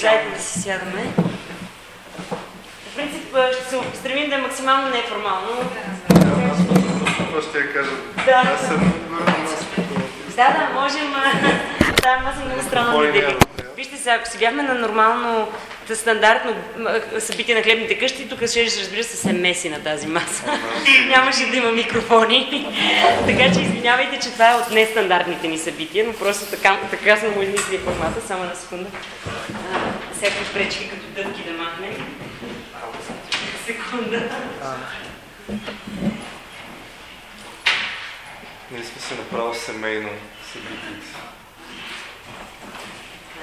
дайте да си сядаме. В принцип ще се стремим да е максимално неформално. Ще я кажа. Да. Аз съм на. Да, да, можем. Да, много странно да ли дели. няма? Вижте сега, ако си бяхме на нормално стандартно събитие на хлебните къщи, тук ще разбира се се меси на тази маса. Нямаше да има микрофони. така че извинявайте, че това е от нестандартните ни събития, но просто така, така сме му измислили формата. Само на секунда. А, всякакви пречки като дъвки да махнем. Секунда. Ние сме се направо семейно събитие.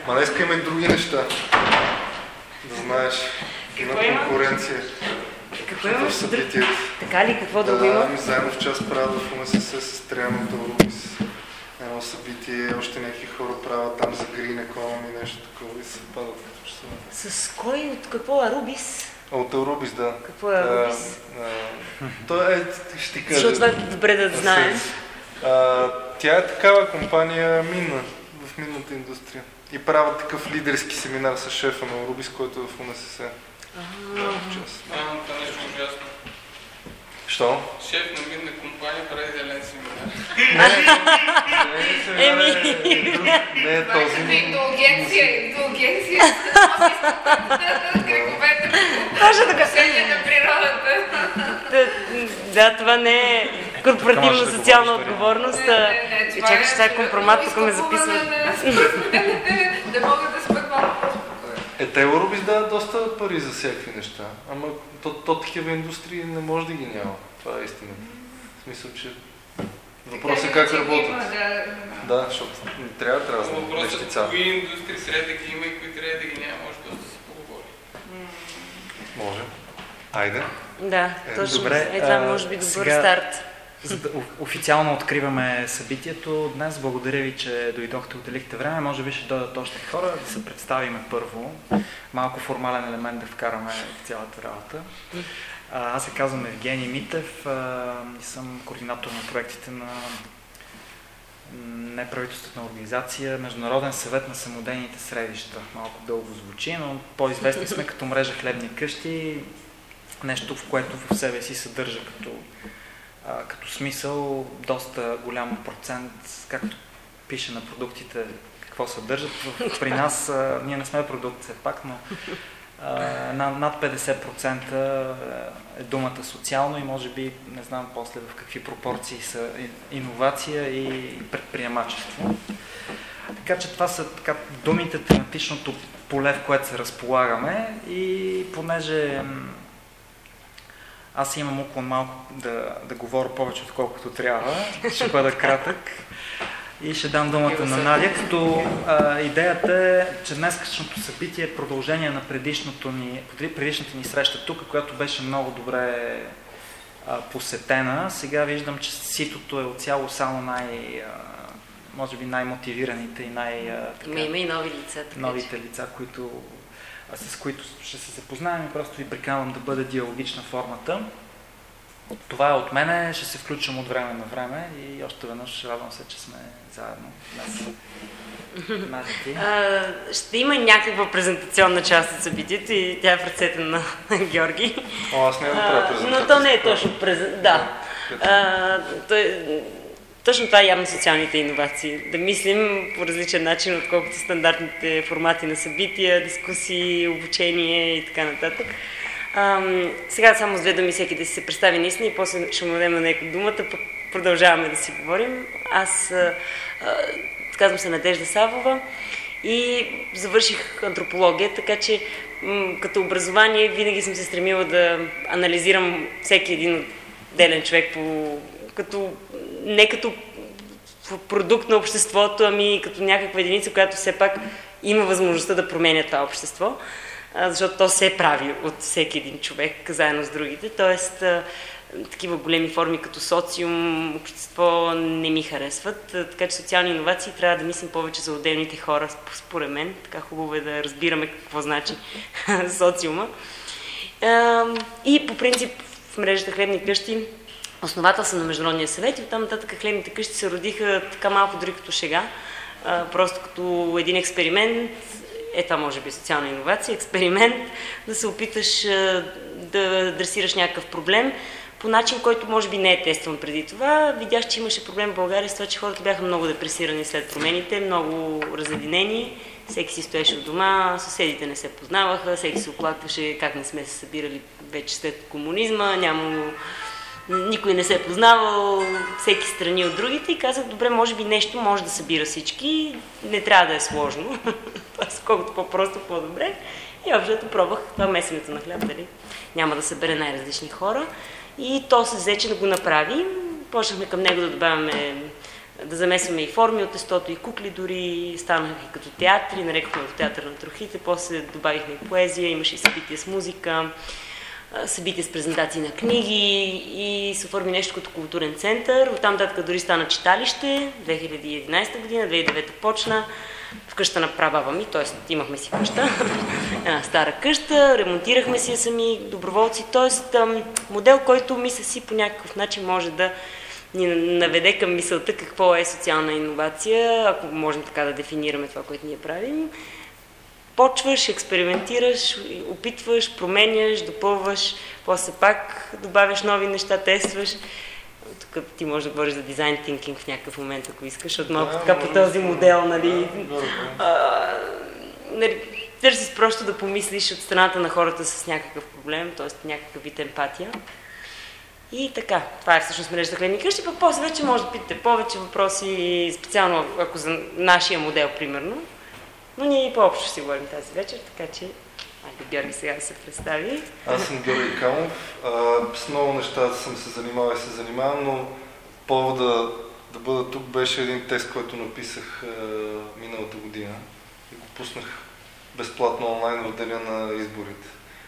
Ма днес има и други неща. Да знаеш. Има Какво има? конкуренция Какво в имаш? събитието. Така ли? Какво да го Да, има? ами заедно в час правят в УНСС с Триано Рубис. Едно събитие, още някакви хора правят там за Green Economy, нещо такова и се падат като часове. С кой? От какво? Арубис? От Арубис, да. Какво е Арубис? Той е, ще ти кажа. Защото това е добре да знаем. Тя е такава компания минна, в минната индустрия. И правят такъв лидерски семинар с шефа на Орубис, който е в УНСС. Да, в час. А, това нещо е ужасно. Що? Шеф на минна компания прави зелен семинар. Еми. Не е този. Индулгенция, индулгенция. Греговете Точно така. на природата. Да, това не е корпоративна социална отговорност. Не, не, чакай, е че това е компромат, тук ме записват. Да могат да спят малко. Е, те Орубис дават доста пари за всякакви неща. Ама то, то такива индустрии не може да ги няма. Това е истината. В смисъл, че въпросът е как работят. да. Да, защото не трябва да трябва да Въпросът нещица. кои индустрии трябва да ги има и кои трябва да ги няма, може да се поговори. Може. Айде. Да, Е, точно. добре, Е, това може би добър сега- старт. За да официално откриваме събитието днес. Благодаря ви, че дойдохте, отделихте време. Може би ще дойдат още хора да се представиме първо. Малко формален елемент да вкараме в цялата работа. Аз се казвам Евгений Митев и съм координатор на проектите на неправителствена организация Международен съвет на самодейните средища. Малко дълго звучи, но по-известни сме като мрежа хлебни къщи. Нещо, в което в себе си съдържа като а, като смисъл доста голям процент, както пише на продуктите, какво съдържат. При нас, а, ние не сме продукт все пак, но а, на, над 50% е думата социално и може би, не знам после в какви пропорции са иновация и предприемачество. Така че това са така, думите, тематичното поле, в което се разполагаме и понеже аз имам уклон малко да, да говоря повече, отколкото трябва. Ще бъда кратък. И ще дам думата на Надя, като а, идеята е, че днескашното събитие е продължение на предишното ни, предишната ни среща тук, която беше много добре а, посетена. Сега виждам, че ситото е отцяло само най, а, може би най-мотивираните и най- така, има и нови лица. Така, новите лица, които, с които ще се запознаем и просто ви приканвам да бъде диалогична формата. Това е от мене, ще се включвам от време на време и още веднъж радвам се, че сме заедно днес. А, ще има някаква презентационна част от събитието и тя е в ръцете на Георги. О, аз не да правя А, презентация. но то не е точно презент. Да. А, той, точно това е явно социалните иновации. Да мислим по различен начин, отколкото стандартните формати на събития, дискусии, обучение и така нататък. Ам, сега само с две думи всеки да си се представи наистина и после ще му дадем на някой думата, пък продължаваме да си говорим. Аз а, а, казвам се Надежда Савова и завърших антропология, така че като образование винаги съм се стремила да анализирам всеки един отделен човек по, като, не като продукт на обществото, ами като някаква единица, която все пак има възможността да променя това общество, защото то се прави от всеки един човек, заедно с другите. Тоест, такива големи форми като социум, общество не ми харесват, така че социални иновации трябва да мислим повече за отделните хора, сп- според мен. Така хубаво е да разбираме какво значи социума. И по принцип в мрежата Хлебни къщи основател съм на Международния съвет и оттам нататък хлебните къщи се родиха така малко дори като шега. просто като един експеримент, е това може би социална иновация, експеримент, да се опиташ да адресираш някакъв проблем по начин, който може би не е тестван преди това. Видях, че имаше проблем в България с това, че хората бяха много депресирани след промените, много разединени. Всеки си стоеше в дома, съседите не се познаваха, всеки се оплакваше как не сме се събирали вече след комунизма, няма никой не се е познавал, всеки страни от другите и казах, добре, може би нещо може да събира всички, не трябва да е сложно, тоест колкото по-просто, по-добре. И общото пробвах това месенето на хляб, дали няма да събере най-различни хора. И то се взе, че да го направи. Почнахме към него да добавяме, да замесваме и форми от тестото, и кукли дори, станаха и като театри, нарекохме го театър на трохите, после добавихме и поезия, имаше и събития с музика, събития с презентации на книги и се оформи нещо като културен център. Оттам татък дори стана читалище, 2011 година, 2009 почна в къща на прабаба ми, т.е. имахме си къща, една стара къща, ремонтирахме си сами доброволци, т.е. модел, който мисля си по някакъв начин може да ни наведе към мисълта какво е социална иновация, ако можем така да дефинираме това, което ние правим. Почваш, експериментираш, опитваш, променяш, допълваш, после пак добавяш нови неща, тестваш тук ти можеш да говориш за дизайн тинкинг в някакъв момент, ако искаш, защото малко Да, така по този модел, нали, Да, да. а, нали, търсиш просто да помислиш от страната на хората с някакъв проблем, т.е. някакъв вид емпатия. И така, това е всъщност мрежа за хлебни къщи, пък после вече може да питате повече въпроси, специално ако за нашия модел, примерно. Но ние и по-общо си говорим тази вечер, така че Айде Георги сега да се представи. Аз съм Георги Камов. С много неща съм се занимавал и се занимавам, но повода да бъда тук беше един текст, който написах миналата година и го пуснах безплатно онлайн в деня на изборите,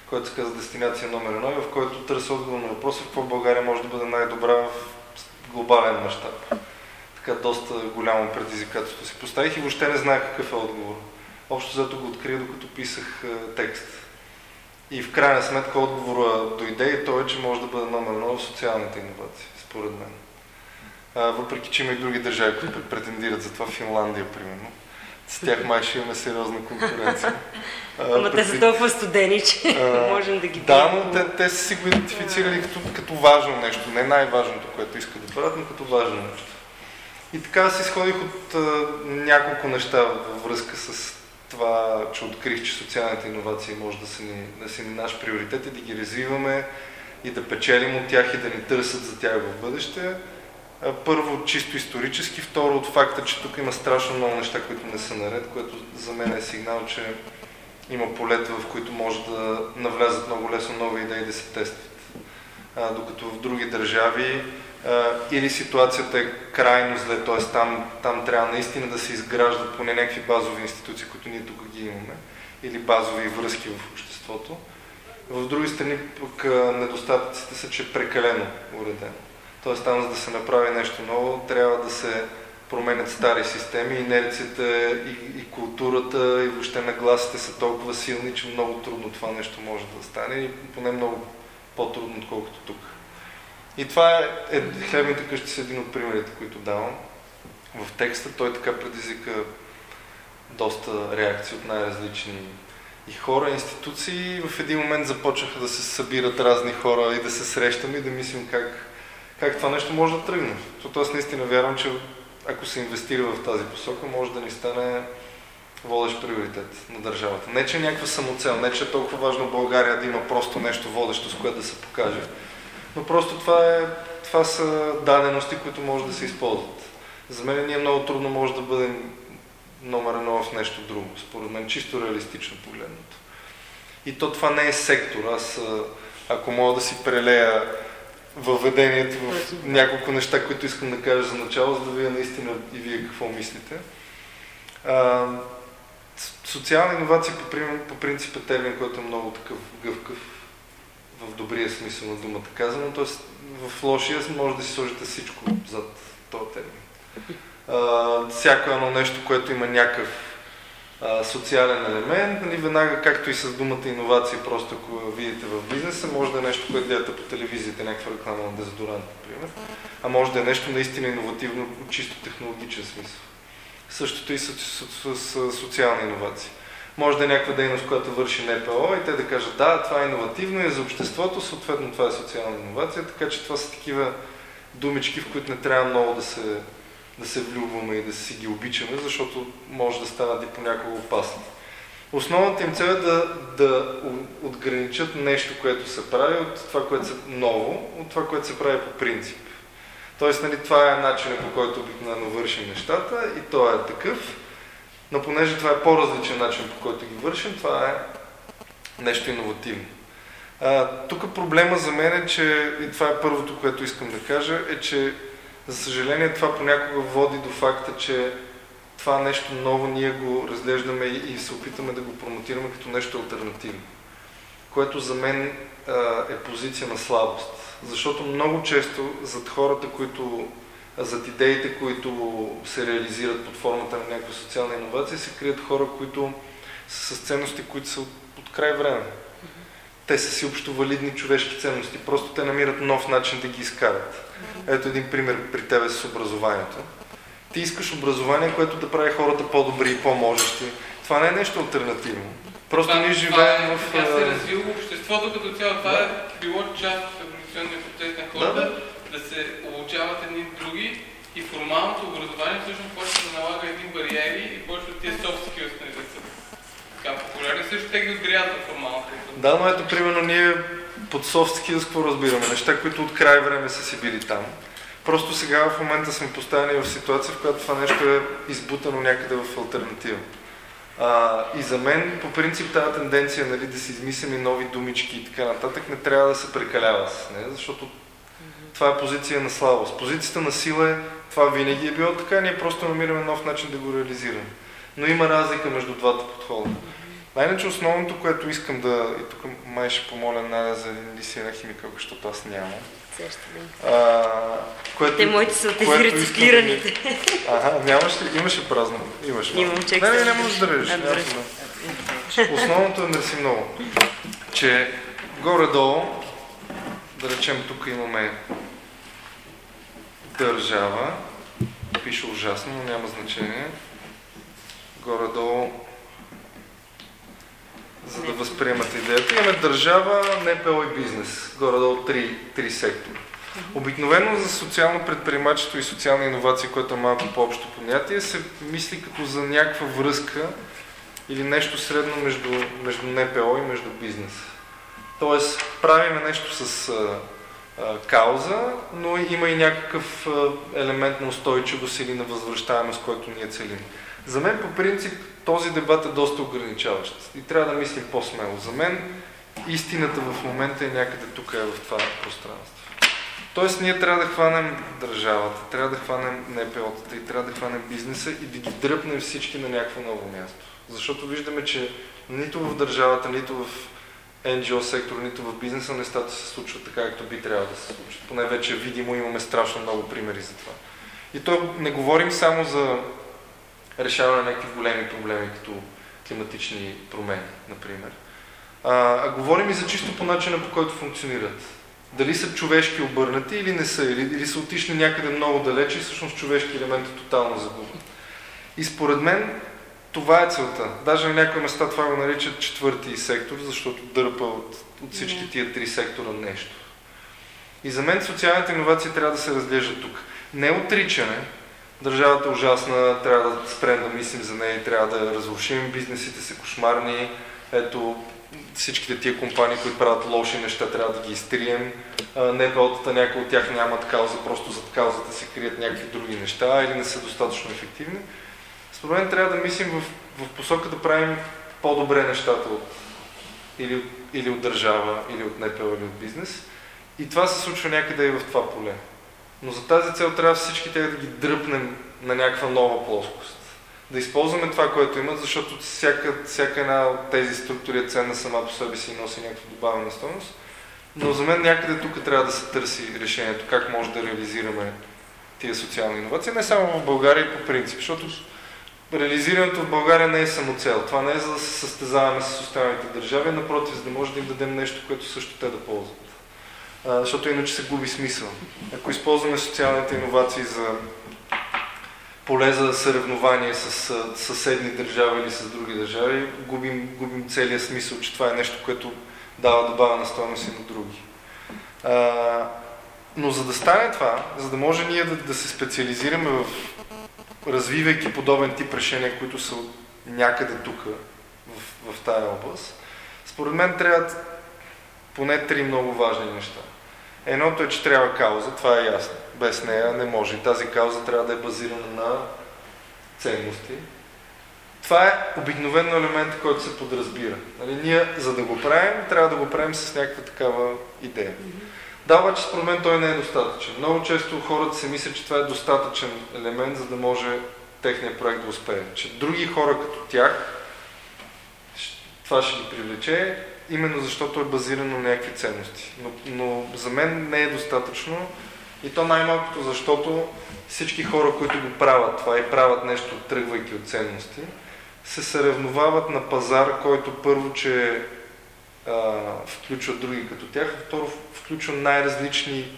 който се казва Дестинация номер едно и в който търся отговор на въпроса какво България може да бъде най-добра в глобален мащаб. Така доста голямо предизвикателство си поставих и въобще не знаех какъв е отговор. Общо зато го открих, докато писах е, текст. И в крайна сметка отговора дойде и той е, че може да бъде номер едно в социалните иновации, според мен. А, въпреки, че има и други държави, които претендират за това, Финландия, примерно. С тях май ще имаме сериозна конкуренция. А, Ама те са толкова студени, че а, можем да ги Да, но те, те са си го идентифицирали като, като важно нещо. Не най-важното, което искат да правят, но като важно нещо. И така се изходих от а, няколко неща във връзка с това, че открих, че социалните иновации може да са ни, да са ни наш приоритет и да ги развиваме и да печелим от тях и да ни търсят за тях в бъдеще. Първо, чисто исторически. Второ, от факта, че тук има страшно много неща, които не са наред, което за мен е сигнал, че има полета, в които може да навлязат много лесно нови идеи да се тестват. Докато в други държави или ситуацията е крайно зле, т.е. Там, там трябва наистина да се изграждат поне някакви базови институции, които ние тук ги имаме, или базови връзки в обществото. В други страни пък недостатъците са, че е прекалено уредено. Т.е. там за да се направи нещо ново, трябва да се променят стари системи, инерцията и, и културата и въобще нагласите са толкова силни, че много трудно това нещо може да стане и поне много по-трудно, отколкото тук. И това е, е хлебните къщи са един от примерите, които давам. В текста той така предизвика доста реакции от най-различни и хора, институции. В един момент започнаха да се събират разни хора и да се срещаме и да мислим как, как това нещо може да тръгне. Защото аз наистина вярвам, че ако се инвестира в тази посока, може да ни стане водещ приоритет на държавата. Не, че е някаква самоцел, не, че е толкова важно България да има просто нещо водещо, с което да се покаже. Но просто това, е, това са дадености, които може да се използват. За мен ние много трудно може да бъдем номер едно в нещо друго, според мен, чисто реалистично погледнато. И то това не е сектор. Аз, ако мога да си прелея въведението в няколко неща, които искам да кажа за начало, за да вие наистина и вие какво мислите. А, социална иновация по, по принцип е термин, който е много такъв гъвкав в добрия смисъл на думата казано, т.е. в лошия може да си сложите всичко зад този термин. А, всяко едно нещо, което има някакъв а, социален елемент, нали, веднага както и с думата иновация, просто ако видите в бизнеса, може да е нещо, което гледате по телевизията, някаква реклама на дезодорант, например, а може да е нещо наистина иновативно, чисто технологичен смисъл. Същото и с, с, с, с социални иновации. Може да е някаква дейност, която върши НПО и те да кажат да, това е иновативно и за обществото, съответно това е социална иновация, така че това са такива думички, в които не трябва много да се, да се влюбваме и да си ги обичаме, защото може да станат и понякога опасни. Основната им цел е да, да отграничат нещо, което се прави от това, което е ново, от това, което се прави по принцип. Тоест, нали, това е начинът по който обикновено вършим нещата и то е такъв, но понеже това е по-различен начин по който ги вършим, това е нещо иновативно. Тук проблема за мен е, че, и това е първото, което искам да кажа, е, че за съжаление това понякога води до факта, че това нещо ново ние го разглеждаме и се опитаме да го промотираме като нещо альтернативно, което за мен а, е позиция на слабост. Защото много често зад хората, които зад идеите, които се реализират под формата на някаква социална иновация, се крият хора, които са с ценности, които са от, от край време. Те са си общо валидни човешки ценности, просто те намират нов начин да ги изкарат. Ето един пример при тебе с образованието. Ти искаш образование, което да прави хората по-добри и по-можещи. Това не е нещо альтернативно. Просто това, ние живеем това е, в... Така се развило обществото като цяло. Това да. е било част от еволюционния процес на хората, да, да. да се обучават едни други и формалното образование всъщност почва да налага едни бариери и почва тия soft skills нали, да са така популярни. Също те ги отгряват от формалното Да, но ето примерно ние под soft skills какво разбираме? Неща, които от край време са си били там. Просто сега в момента сме поставени в ситуация, в която това нещо е избутано някъде в альтернатива. А, и за мен, по принцип, тази тенденция нали, да си измислим и нови думички и така нататък не трябва да се прекалява с нея, защото това е позиция на слабост. Позицията на сила е, това винаги е било така, ние просто намираме нов начин да го реализираме. Но има разлика между двата подхода. Най-наче основното, което искам да... И тук май ще помоля Надя за един на химика, защото аз нямам. А, което, Те моите са от рециклираните. Да... Ага, нямаш ли? Имаше празно. Имаш Имам чек. Не, не, не можеш да режеш. Основното е мерси много, че горе-долу, да речем тук имаме държава, пише ужасно, но няма значение. Горе-долу за да възприемат идеята. Имаме държава, НПО и бизнес. Горе-долу три, три сектора. Обикновено за социално предприемачество и социална иновация, което е малко по-общо понятие, се мисли като за някаква връзка или нещо средно между, между НПО и между бизнес. Тоест, правиме нещо с а, а, кауза, но има и някакъв а, елемент на устойчивост или на възвръщаемост, който ние целим. За мен по принцип този дебат е доста ограничаващ и трябва да мислим по-смело. За мен истината в момента е някъде тук, е в това пространство. Тоест ние трябва да хванем държавата, трябва да хванем НПО-тата и трябва да хванем бизнеса и да ги дръпнем всички на някакво ново място. Защото виждаме, че нито в държавата, нито в NGO сектор, нито в бизнеса нещата се случват така, както би трябвало да се случват. Поне вече видимо имаме страшно много примери за това. И то не говорим само за решаване на някакви големи проблеми, като климатични промени, например. А, а говорим и за чисто по начина, по който функционират. Дали са човешки обърнати или не са, или, или са отишли някъде много далече и всъщност човешки елемент е тотално загубен. И според мен това е целта. Даже на някои места това го наричат четвърти сектор, защото дърпа от, от всички тия три сектора нещо. И за мен социалните иновации трябва да се разглеждат тук. Не отричане, Държавата е ужасна, трябва да спрем да мислим за нея трябва да я разрушим. Бизнесите са кошмарни. Ето, всичките тия компании, които правят лоши неща, трябва да ги изтрием. НПО-тата, някои от тях нямат кауза, просто зад каузата се крият някакви други неща или не са достатъчно ефективни. Според мен трябва да мислим в, в посока да правим по-добре нещата от, или, или от държава, или от НПО, или от бизнес. И това се случва някъде и в това поле. Но за тази цел трябва всички тях да ги дръпнем на някаква нова плоскост. Да използваме това, което имат, защото всяка, всяка една от тези структури е ценна сама по себе си и носи някаква добавена стойност. Но за мен някъде тук трябва да се търси решението, как може да реализираме тия социални иновации, не само в България и по принцип, защото реализирането в България не е само цел. Това не е за да се състезаваме с останалите държави, напротив, за да може да им дадем нещо, което също те да ползват защото иначе се губи смисъл. Ако използваме социалните иновации за поле за съревнование с а, съседни държави или с други държави, губим, губим целият смисъл, че това е нещо, което дава добавена стойност и на други. А, но за да стане това, за да може ние да, да се специализираме в развивайки подобен тип решения, които са някъде тук, в, в тая област, според мен трябват поне три много важни неща. Едното е, че трябва кауза, това е ясно. Без нея не може. И тази кауза трябва да е базирана на ценности. Това е обикновено елемент, който се подразбира. Нали, ние, за да го правим, трябва да го правим с някаква такава идея. Да, обаче според мен той не е достатъчен. Много често хората се мислят, че това е достатъчен елемент, за да може техния проект да успее. Че други хора като тях, това ще ги привлече, именно защото е базирано на някакви ценности. Но, но за мен не е достатъчно и то най-малкото защото всички хора, които го правят това и правят нещо, тръгвайки от ценности, се съревновават на пазар, който първо, че а, включва други като тях, а второ включва най-различни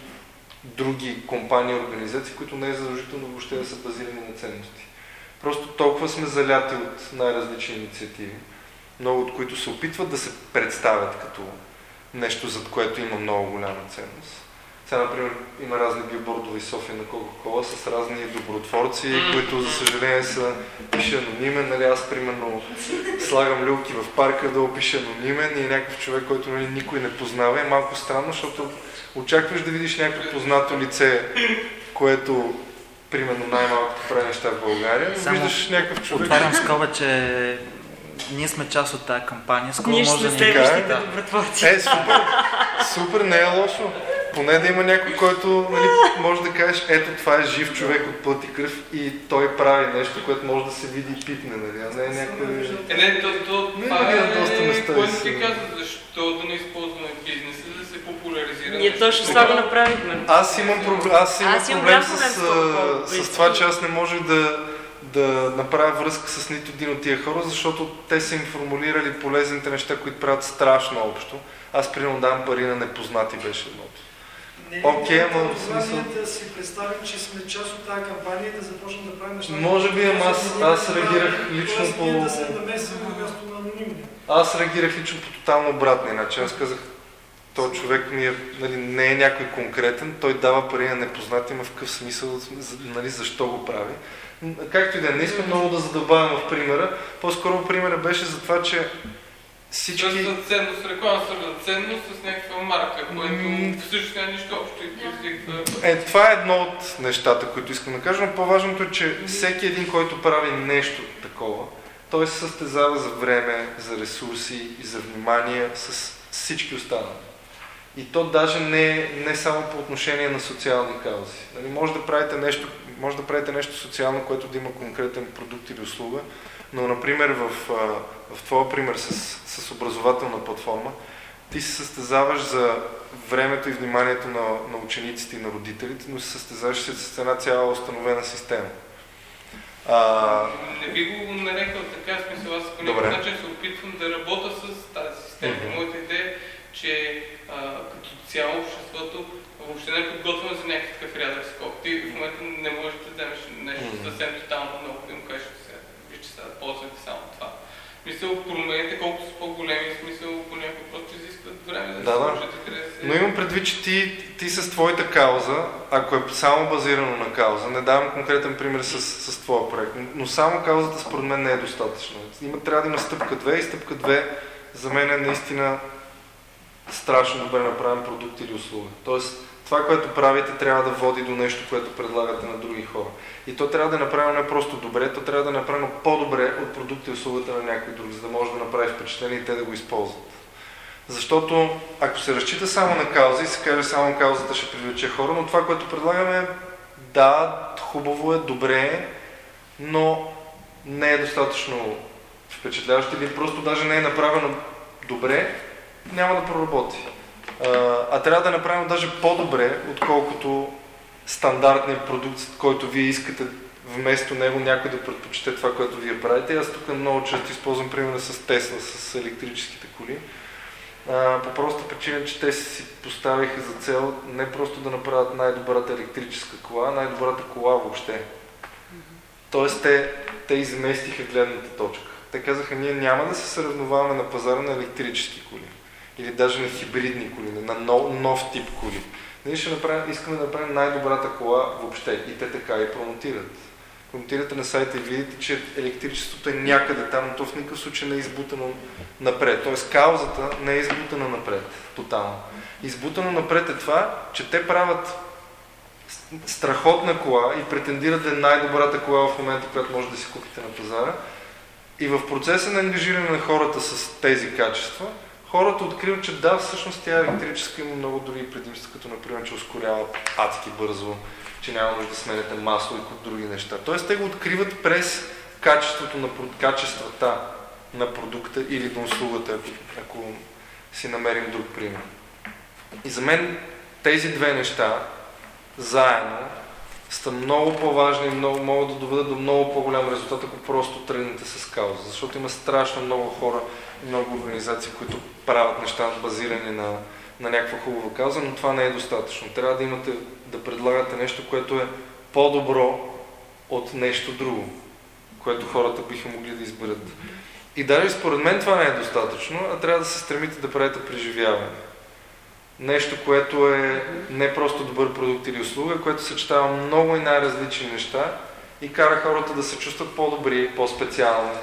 други компании и организации, които не е задължително въобще да са базирани на ценности. Просто толкова сме заляти от най-различни инициативи, много от които се опитват да се представят като нещо, зад което има много голяма ценност. Сега, например, има разни билбордове в София на Кока-Кола с разни добротворци, които, за съжаление, са пише анонимен. Нали, аз, примерно, слагам люлки в парка да опише анонимен и някакъв човек, който нали, никой не познава. Е малко странно, защото очакваш да видиш някакво познато лице, което примерно най-малкото прави неща в България, но Само виждаш някакъв човек. Отварям скоба, че ние сме част от тази кампания. Скоро Ние ще може сме да следващите да. добротворци. Е, супер, супер, не е лошо. Поне да има някой, който нали, може да кажеш, ето това е жив човек от плът и кръв и той прави нещо, което може да се види и пипне, нали, а не е някой... Е, не, то, то, Не, това не, е, на доста места което ти каза, защо да не използваме бизнеса, да се популяризира. Ние точно това го направихме. Аз имам, проблем, аз имам Аз имам проблем с, с с това, че аз не може да, да направя връзка с нито един от тия хора, защото те са им формулирали полезните неща, които правят страшно общо. Аз примерно давам пари на непознати беше едното. Не, Окей, нямате ама в смисъл- да си представим, че сме част от тази кампания и да започнем да правим неща. Може би, ама аз- аз реагирах лично по- да се намесим на място на анонимни. Аз реагирах лично по тотално обратния начин. Аз казах, той човек ми е, нали, не е някой конкретен, той дава пари на непознати, има в какъв смисъл, нали, защо го прави. Както и да е, не искам много да задълбавам в примера, по-скоро примера беше за това, че всички... Тоест за ценност, реклама свързана ценност с някаква марка, което всъщност няма нищо общо и предизвиква. Е, това е едно от нещата, които искам да кажа, но по-важното е, че всеки един, който прави нещо такова, той се състезава за време, за ресурси и за внимание с всички останали. И то даже не, не само по отношение на социални каузи. Нали, може, да правите нещо, може да правите нещо социално, което да има конкретен продукт или услуга, но, например, в, в твоя пример с, с образователна платформа, ти се състезаваш за времето и вниманието на, на учениците и на родителите, но се състезаваш с една цяла установена система. А, Не би го нарекал така, смисъл аз по някакъв начин се опитвам да работя с тази система. Мгм. Моята идея е, че а, като цяло обществото въобще не е подготвено за някакъв рядък скок. Ти в момента не можеш да вземеш нещо съвсем тотално много, да им кажеш, сега, вижте сега, ползвайте само това. Мисъл, промените колкото са по-големи, смисъл понякога просто изискват време да, Да, да. се... но имам предвид, че ти, ти с твоята кауза, ако е само базирано на кауза, не давам конкретен пример с, с твоя проект, но само каузата според мен не е достатъчно. Има, трябва да има стъпка 2 и стъпка 2 за мен е наистина страшно добре направен продукт или услуга. Тоест, това, което правите, трябва да води до нещо, което предлагате на други хора. И то трябва да е направено не просто добре, то трябва да е направено по-добре от продукта и услугата на някой друг, за да може да направи впечатление и те да го използват. Защото ако се разчита само на кауза и се каже само каузата ще привлече хора, но това, което предлагаме, да, хубаво е, добре е, но не е достатъчно впечатляващо или просто даже не е направено добре, няма да проработи. А, трябва да направено даже по-добре, отколкото стандартният продукт, който вие искате вместо него някой да предпочете това, което вие правите. Аз тук много често използвам примера с Тесла, с електрическите коли. А, по проста причина, че те си поставиха за цел не просто да направят най-добрата електрическа кола, а най-добрата кола въобще. Тоест те, те изместиха гледната точка. Те казаха, ние няма да се съревноваваме на пазара на електрически коли. Или даже на хибридни коли, на нов, нов тип коли. Ние ще направим, искаме да направим най-добрата кола въобще. И те така и промотират. Промотирате на сайта и видите, че електричеството е някъде там, но то в никакъв случай не е избутано напред. Тоест каузата не е избутана напред, тотално. Избутано напред е това, че те правят страхотна кола и претендират да е най-добрата кола в момента, която може да си купите на пазара. И в процеса на ангажиране на хората с тези качества, хората откриват, че да, всъщност тя електрическа има много други предимства, като например, че ускорява адски бързо, че няма нужда да сменяте масло и от други неща. Тоест те го откриват през качеството на качествата на продукта или на услугата, ако, ако си намерим друг пример. И за мен тези две неща заедно са много по-важни и много, могат да доведат до много по-голям резултат, ако просто тръгнете с кауза. Защото има страшно много хора много организации, които правят неща базирани на, на някаква хубава кауза, но това не е достатъчно. Трябва да имате, да предлагате нещо, което е по-добро от нещо друго, което хората биха могли да изберат. И даже според мен това не е достатъчно, а трябва да се стремите да правите преживяване. Нещо, което е не просто добър продукт или услуга, което съчетава много и най-различни неща и кара хората да се чувстват по-добри, по-специални,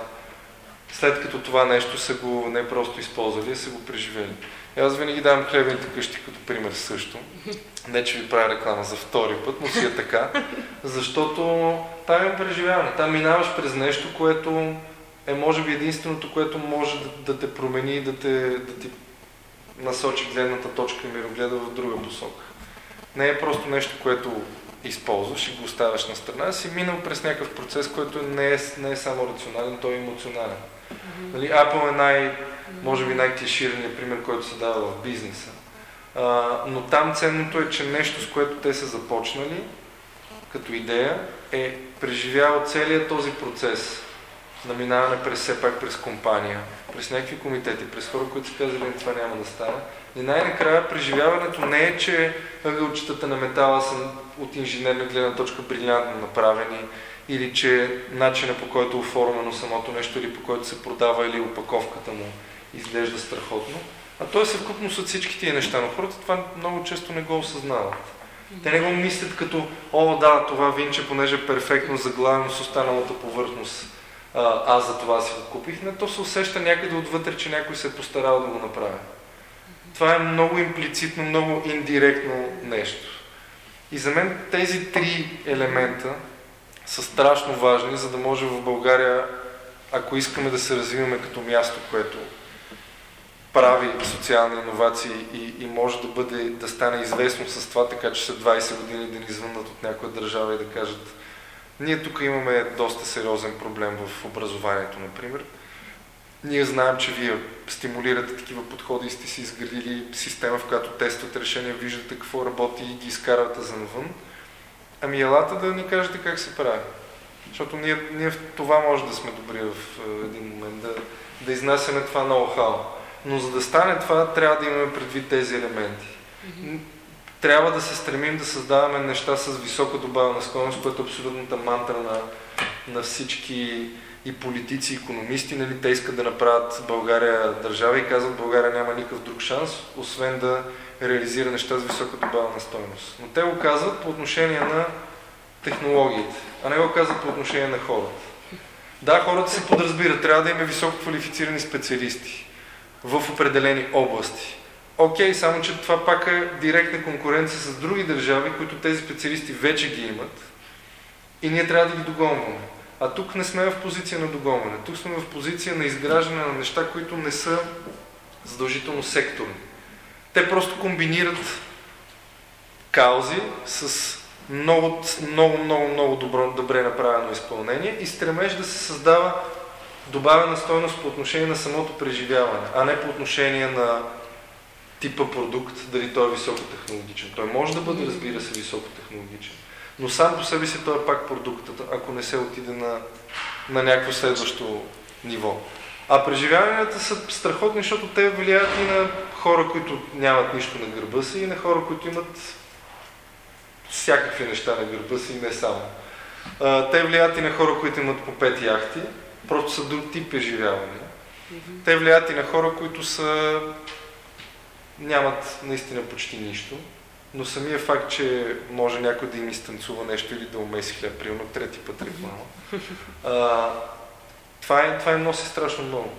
след като това нещо са го не просто използвали, а са го преживели. И аз винаги давам хлебните къщи като пример също. Не, че ви правя реклама за втори път, но си е така. Защото там е преживяване. Там минаваш през нещо, което е може би единственото, което може да, да те промени и да, да ти насочи гледната точка и мирогледа в друга посока. Не е просто нещо, което използваш и го оставяш на страна, си минал през някакъв процес, който не е, не е само рационален, той е емоционален. Нали, Apple е най, може би най-клишираният пример, който се дава в бизнеса. А, но там ценното е, че нещо, с което те са започнали, като идея, е преживяло целият този процес на минаване през все пак през компания, през някакви комитети, през хора, които са казали, това няма да стане. И най-накрая преживяването не е, че ъгълчетата на метала са от инженерна гледна точка брилянтно направени, или че начина по който е оформено самото нещо, или по който се продава, или опаковката му изглежда страхотно. А то е съвкупност от всички тия неща, но хората това много често не го осъзнават. Те не го мислят като, о да, това винче, понеже е перфектно заглавено с останалата повърхност, аз за това си го купих. Не, то се усеща някъде отвътре, че някой се е постарал да го направи. Това е много имплицитно, много индиректно нещо. И за мен тези три елемента са страшно важни, за да може в България, ако искаме да се развиваме като място, което прави социални иновации и, и може да бъде, да стане известно с това, така че след 20 години да ни звъннат от някоя държава и да кажат ние тук имаме доста сериозен проблем в образованието, например. Ние знаем, че вие стимулирате такива подходи и сте си изградили система, в която тествате решения, виждате какво работи и ги изкарвате за навън. Ами елата да ни кажете как се прави. Защото ние, ние в това може да сме добри в е, един момент, да, да изнасяме това ноу-хау. Но за да стане това, трябва да имаме предвид тези елементи. Трябва да се стремим да създаваме неща с висока добавена стойност, което е абсолютната мантра на, на всички и политици, и економисти, нали, те искат да направят България държава и казват, България няма никакъв друг шанс, освен да реализира неща с висока добавена стойност. Но те го казват по отношение на технологиите, а не го казват по отношение на хората. Да, хората се подразбират, трябва да има високо квалифицирани специалисти в определени области. Окей, okay, само че това пак е директна конкуренция с други държави, които тези специалисти вече ги имат и ние трябва да ги догонваме. А тук не сме в позиция на догонване. Тук сме в позиция на изграждане на неща, които не са задължително секторни. Те просто комбинират каузи с много, много, много, много добро, добре направено изпълнение и стремеж да се създава добавена стойност по отношение на самото преживяване, а не по отношение на типа продукт, дали той е високотехнологичен. Той може да бъде, разбира се, високотехнологичен. Но сам по себе си той е пак продуктът, ако не се отиде на, на някакво следващо ниво. А преживяванията са страхотни, защото те влияят и на хора, които нямат нищо на гърба си, и на хора, които имат всякакви неща на гърба си и не само. А, те влияят и на хора, които имат по пет яхти, просто са друг тип преживявания. Те влияят и на хора, които са нямат наистина почти нищо, но самия факт, че може някой да им изтанцува нещо или да умеси хляб, примерно трети път реклама, това, е, това е носи страшно много.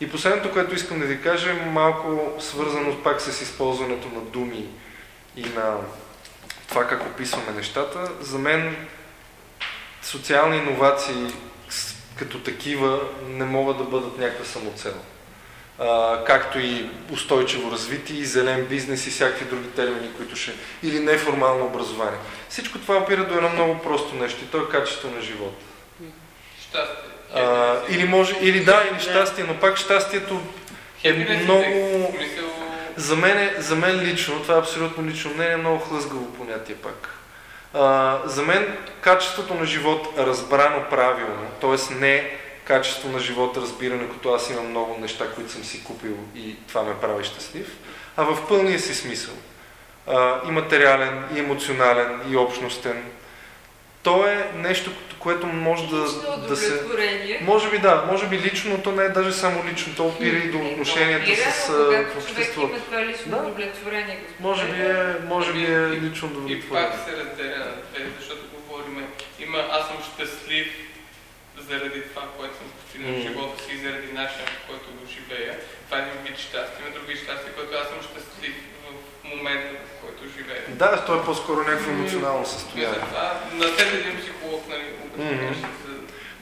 И последното, което искам да ви кажа, е малко свързано пак с използването на думи и на това как описваме нещата. За мен социални иновации като такива не могат да бъдат някаква самоцел. А, както и устойчиво развитие, и зелен бизнес и всякакви други термини, които ще... Или неформално образование. Всичко това опира до едно много просто нещо и то е качество на живота. Щастие. А, или може, или да, или щастие, но пак щастието е много... За мен, е- за мен лично, това е абсолютно лично мнение, е много хлъзгаво понятие пак. А, за мен качеството на живот разбрано правилно, т.е. не качество на живот разбиране, като аз имам много неща, които съм си купил и това ме прави щастлив, а в пълния си смисъл. А, и материален, и емоционален, и общностен. То е нещо, което може да, да се... Може би да, може би лично, но то не е даже само лично, то опира и до отношенията Опира, с обществото. има това лично Да. удовлетворение, господин Може би е, може би е И- лично И удовлетворение. пак се разделя на две, защото говорим, има аз съм щастлив заради това, което съм постигнал в Мгм. живота си и заради начина, по който го живея. Това е един вид щастие. Има други щастие, което аз съм щастлив в момента, в който живея. Да, то е по-скоро някакво емоционално И състояние. затова на теб един психолог, нали, за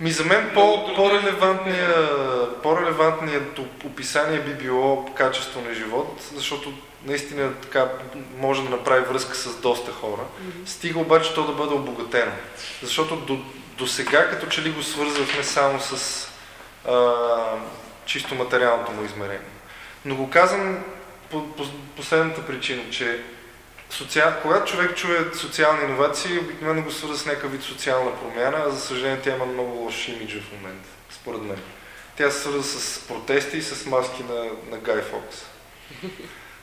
Ми за мен по, по-релевантният, по-релевантният оп- описание би било качество на живот, защото наистина така може да направи връзка с доста хора. Стига обаче то да бъде обогатено. Защото до, до сега като че ли го свързвахме само с а, чисто материалното му измерение. Но го казвам по, по последната причина, че социал... когато човек чуе социални иновации, обикновено го свързва с някакъв вид социална промяна, а за съжаление тя има много лош имидж в момента, според мен. Тя се свързва с протести и с маски на, на Гай Фокс,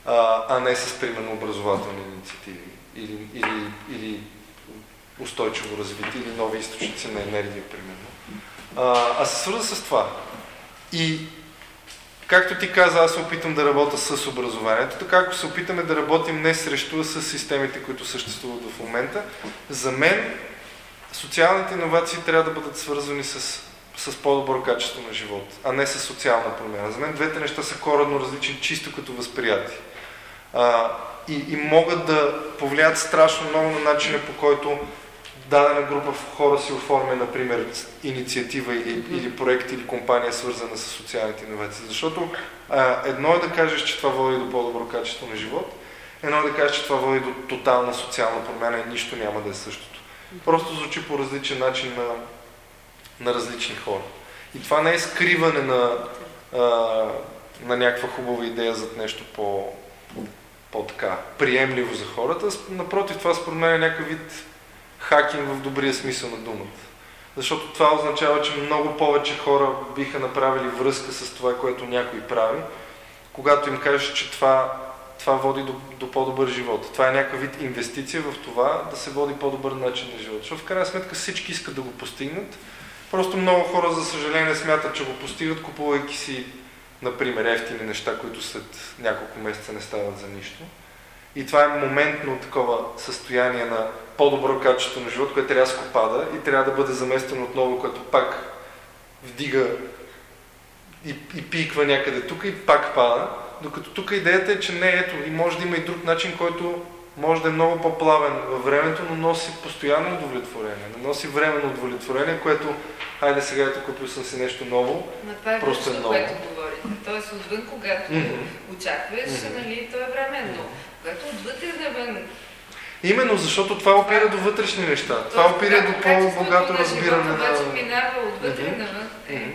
а, а не с, примерно, образователни инициативи или, или, или устойчиво развитие или нови източници на енергия, примерно. А, а се свързва с това. И Както ти каза, аз се опитам да работя с образованието, така ако се опитаме да работим не срещу, а с системите, които съществуват в момента, за мен социалните иновации трябва да бъдат свързвани с, с по-добро качество на живот, а не с социална промяна. За мен двете неща са коренно различни, чисто като възприятие. А, и, и могат да повлият страшно много на начина по който дадена група хора си оформя, например, инициатива или, или проект или компания, свързана с социалните иновации. Защото а, едно е да кажеш, че това води до по-добро качество на живот, едно е да кажеш, че това води до тотална социална промяна и нищо няма да е същото. Просто звучи по различен начин на, на различни хора. И това не е скриване на, а, на някаква хубава идея зад нещо по, по-така приемливо за хората. Напротив, това според мен е някакъв вид хакинг в добрия смисъл на думата. Защото това означава, че много повече хора биха направили връзка с това, което някой прави, когато им кажеш, че това, това води до, до по-добър живот. Това е някакъв вид инвестиция в това да се води по-добър начин на живот. Защото в крайна сметка всички искат да го постигнат. Просто много хора, за съжаление, смятат, че го постигат, купувайки си, например, ефтини неща, които след няколко месеца не стават за нищо. И това е моментно такова състояние на по-добро качество на живот, което рязко пада и трябва да бъде заместено отново, което пак вдига и, и пиква някъде тук и пак пада. Докато тук идеята е, че не ето и може да има и друг начин, който може да е много по-плавен във времето, но носи постоянно удовлетворение. Не носи временно удовлетворение, което, хайде сега ето купил съм си нещо ново. Но това е Просто е ново. което говорите. Тоест отвън, когато Мгм. очакваш, Мгм. нали, то е временно. Когато отвътре навън, Именно защото това опира до вътрешни неща. Това Тоест, опира до по-богато разбиране на... обаче минава отвътре навън, е, Мгм.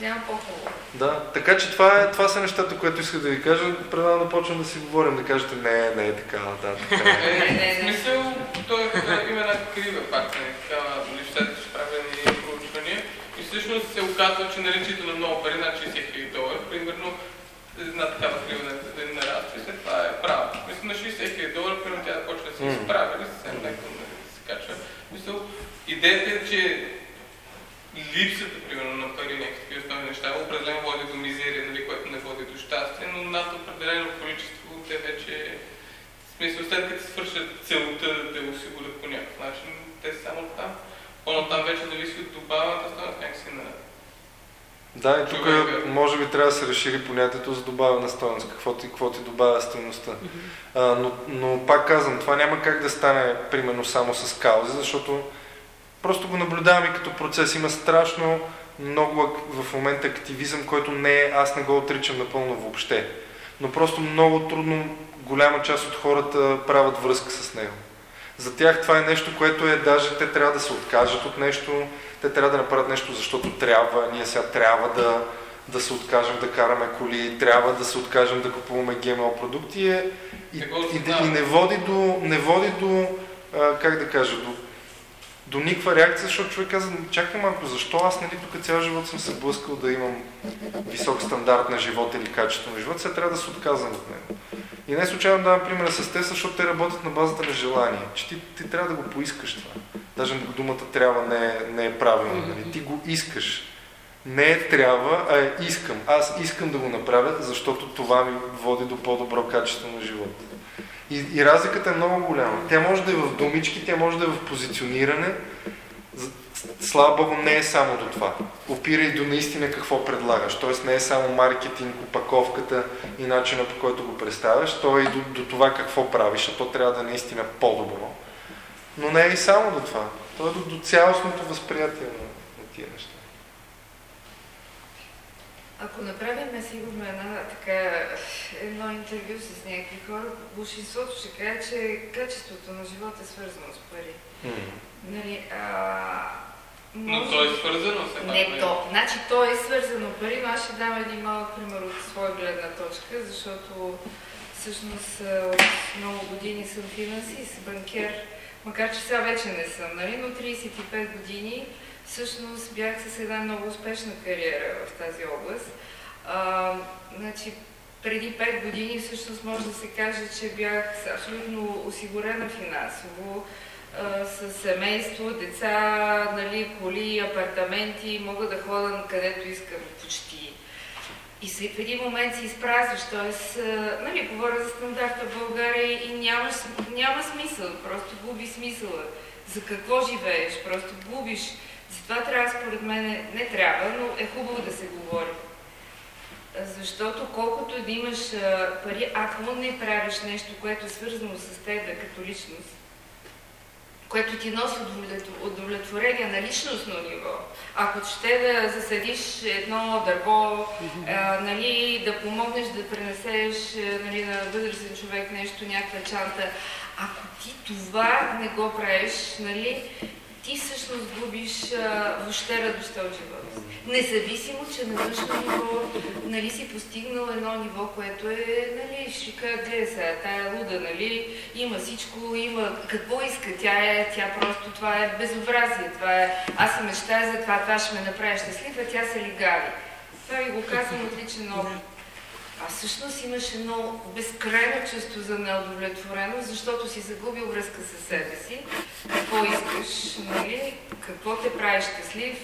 няма по-хубаво. Да, така че това, е, това са нещата, които исках да ви кажа. Предавам да почнем да си говорим, да кажете не, не е така, да, така е. Е, Не, не, не. смисъл, той е, има една крива пак, нали, такава нещата, че правени проучвания. И всъщност се оказва, че наличието на много пари, над 60 хиляди долара, примерно, една такава крива да, да не нараства и след това е право. Мисля, на 60 хиляди долара, примерно тя да почне да се Мгм. изправя, или съвсем леко нали, да се качва. Мисъл, идеята е, че липсата, примерно, на пари, някакви основни неща, определено води до мизерия, нали, което не води до щастие, но над определено количество те вече, в смисъл, след като свършат целта да те осигурят по някакъв начин, те са само там. По-натам вече зависи от добавената стойност някакси на Да, и тук Човека. може би трябва да се разшири понятието за добавена стоеност, какво ти, какво ти добавя стоеността. А, но, но пак казвам, това няма как да стане примерно само с каузи, защото просто го наблюдавам и като процес. Има страшно много в момента активизъм, който не е, аз не го отричам напълно въобще. Но просто много трудно голяма част от хората правят връзка с него. За тях това е нещо, което е даже те трябва да се откажат от нещо, те трябва да направят нещо, защото трябва, ние сега трябва да, да се откажем да караме коли, трябва да се откажем да купуваме ГМО продукти. И, и, и, и не води до, не води до а, как да кажа, до, до никаква реакция, защото човек казва, чакай малко, защо аз нали тук цял живот съм се блъскал да имам висок стандарт на живота или качество на живота, сега трябва да се отказвам от него. И не случайно давам примера с Тесла, защото те работят на базата на желание, че ти, ти трябва да го поискаш това. Даже думата трябва не е, не е правилна, нали? ти го искаш. Не е трябва, а е искам. Аз искам да го направя, защото това ми води до по-добро качество на живота. И, и разликата е много голяма. Тя може да е в думички, тя може да е в позициониране. Богу, не е само до това. Опира и до наистина какво предлагаш. Тоест не е само маркетинг, опаковката и начина по който го представяш, то е и до, до това какво правиш, а то трябва да е наистина по-добро. Но не е и само до това. То е до, до цялостното възприятие на, на тия неща. Ако направим сигурно една така, едно интервю с някакви хора, большинството ще каже, че качеството на живота е свързано с пари. Нали, а, Но може- то е свързано с една Не, то. Значи то е свързано пари, но аз ще дам един малък пример от своя гледна точка, защото всъщност от много години съм финансист, банкер, макар че сега вече не съм, нали, но 35 години всъщност бях с една много успешна кариера в тази област. А, значи, преди 5 години всъщност може да се каже, че бях абсолютно осигурена финансово, с семейство, деца, нали, коли, апартаменти, мога да хода където искам почти. И в един момент се изпразваш, т.е. нали, говоря за стандарта в България и няма, няма смисъл, просто губи смисъла. За какво живееш, просто губиш. Затова трябва, според мен, не трябва, но е хубаво да се говори. Защото колкото да имаш пари, ако не правиш нещо, което е свързано с теб като личност, което ти носи удовлетв- удовлетворение на личностно ниво. Ако ще да засадиш едно дърво, нали, да помогнеш да пренесеш нали, на възрастен човек нещо, някаква чанта, ако ти това не го правиш, нали, ти всъщност губиш а, въобще радостта от живота. си. Независимо, че на външно ниво нали, си постигнал едно ниво, което е, нали, ще кажа, гледай сега, тая е луда, нали, има всичко, има какво иска, тя е, тя просто, това е безобразие, това е, аз се мечтая за това, това ще ме направи щастлив, а тя се лигави. Това ви го казвам от личен опит. А всъщност имаш едно безкрайно чувство за неудовлетвореност, защото си загубил връзка с себе си. Какво искаш, нали? Какво те прави щастлив?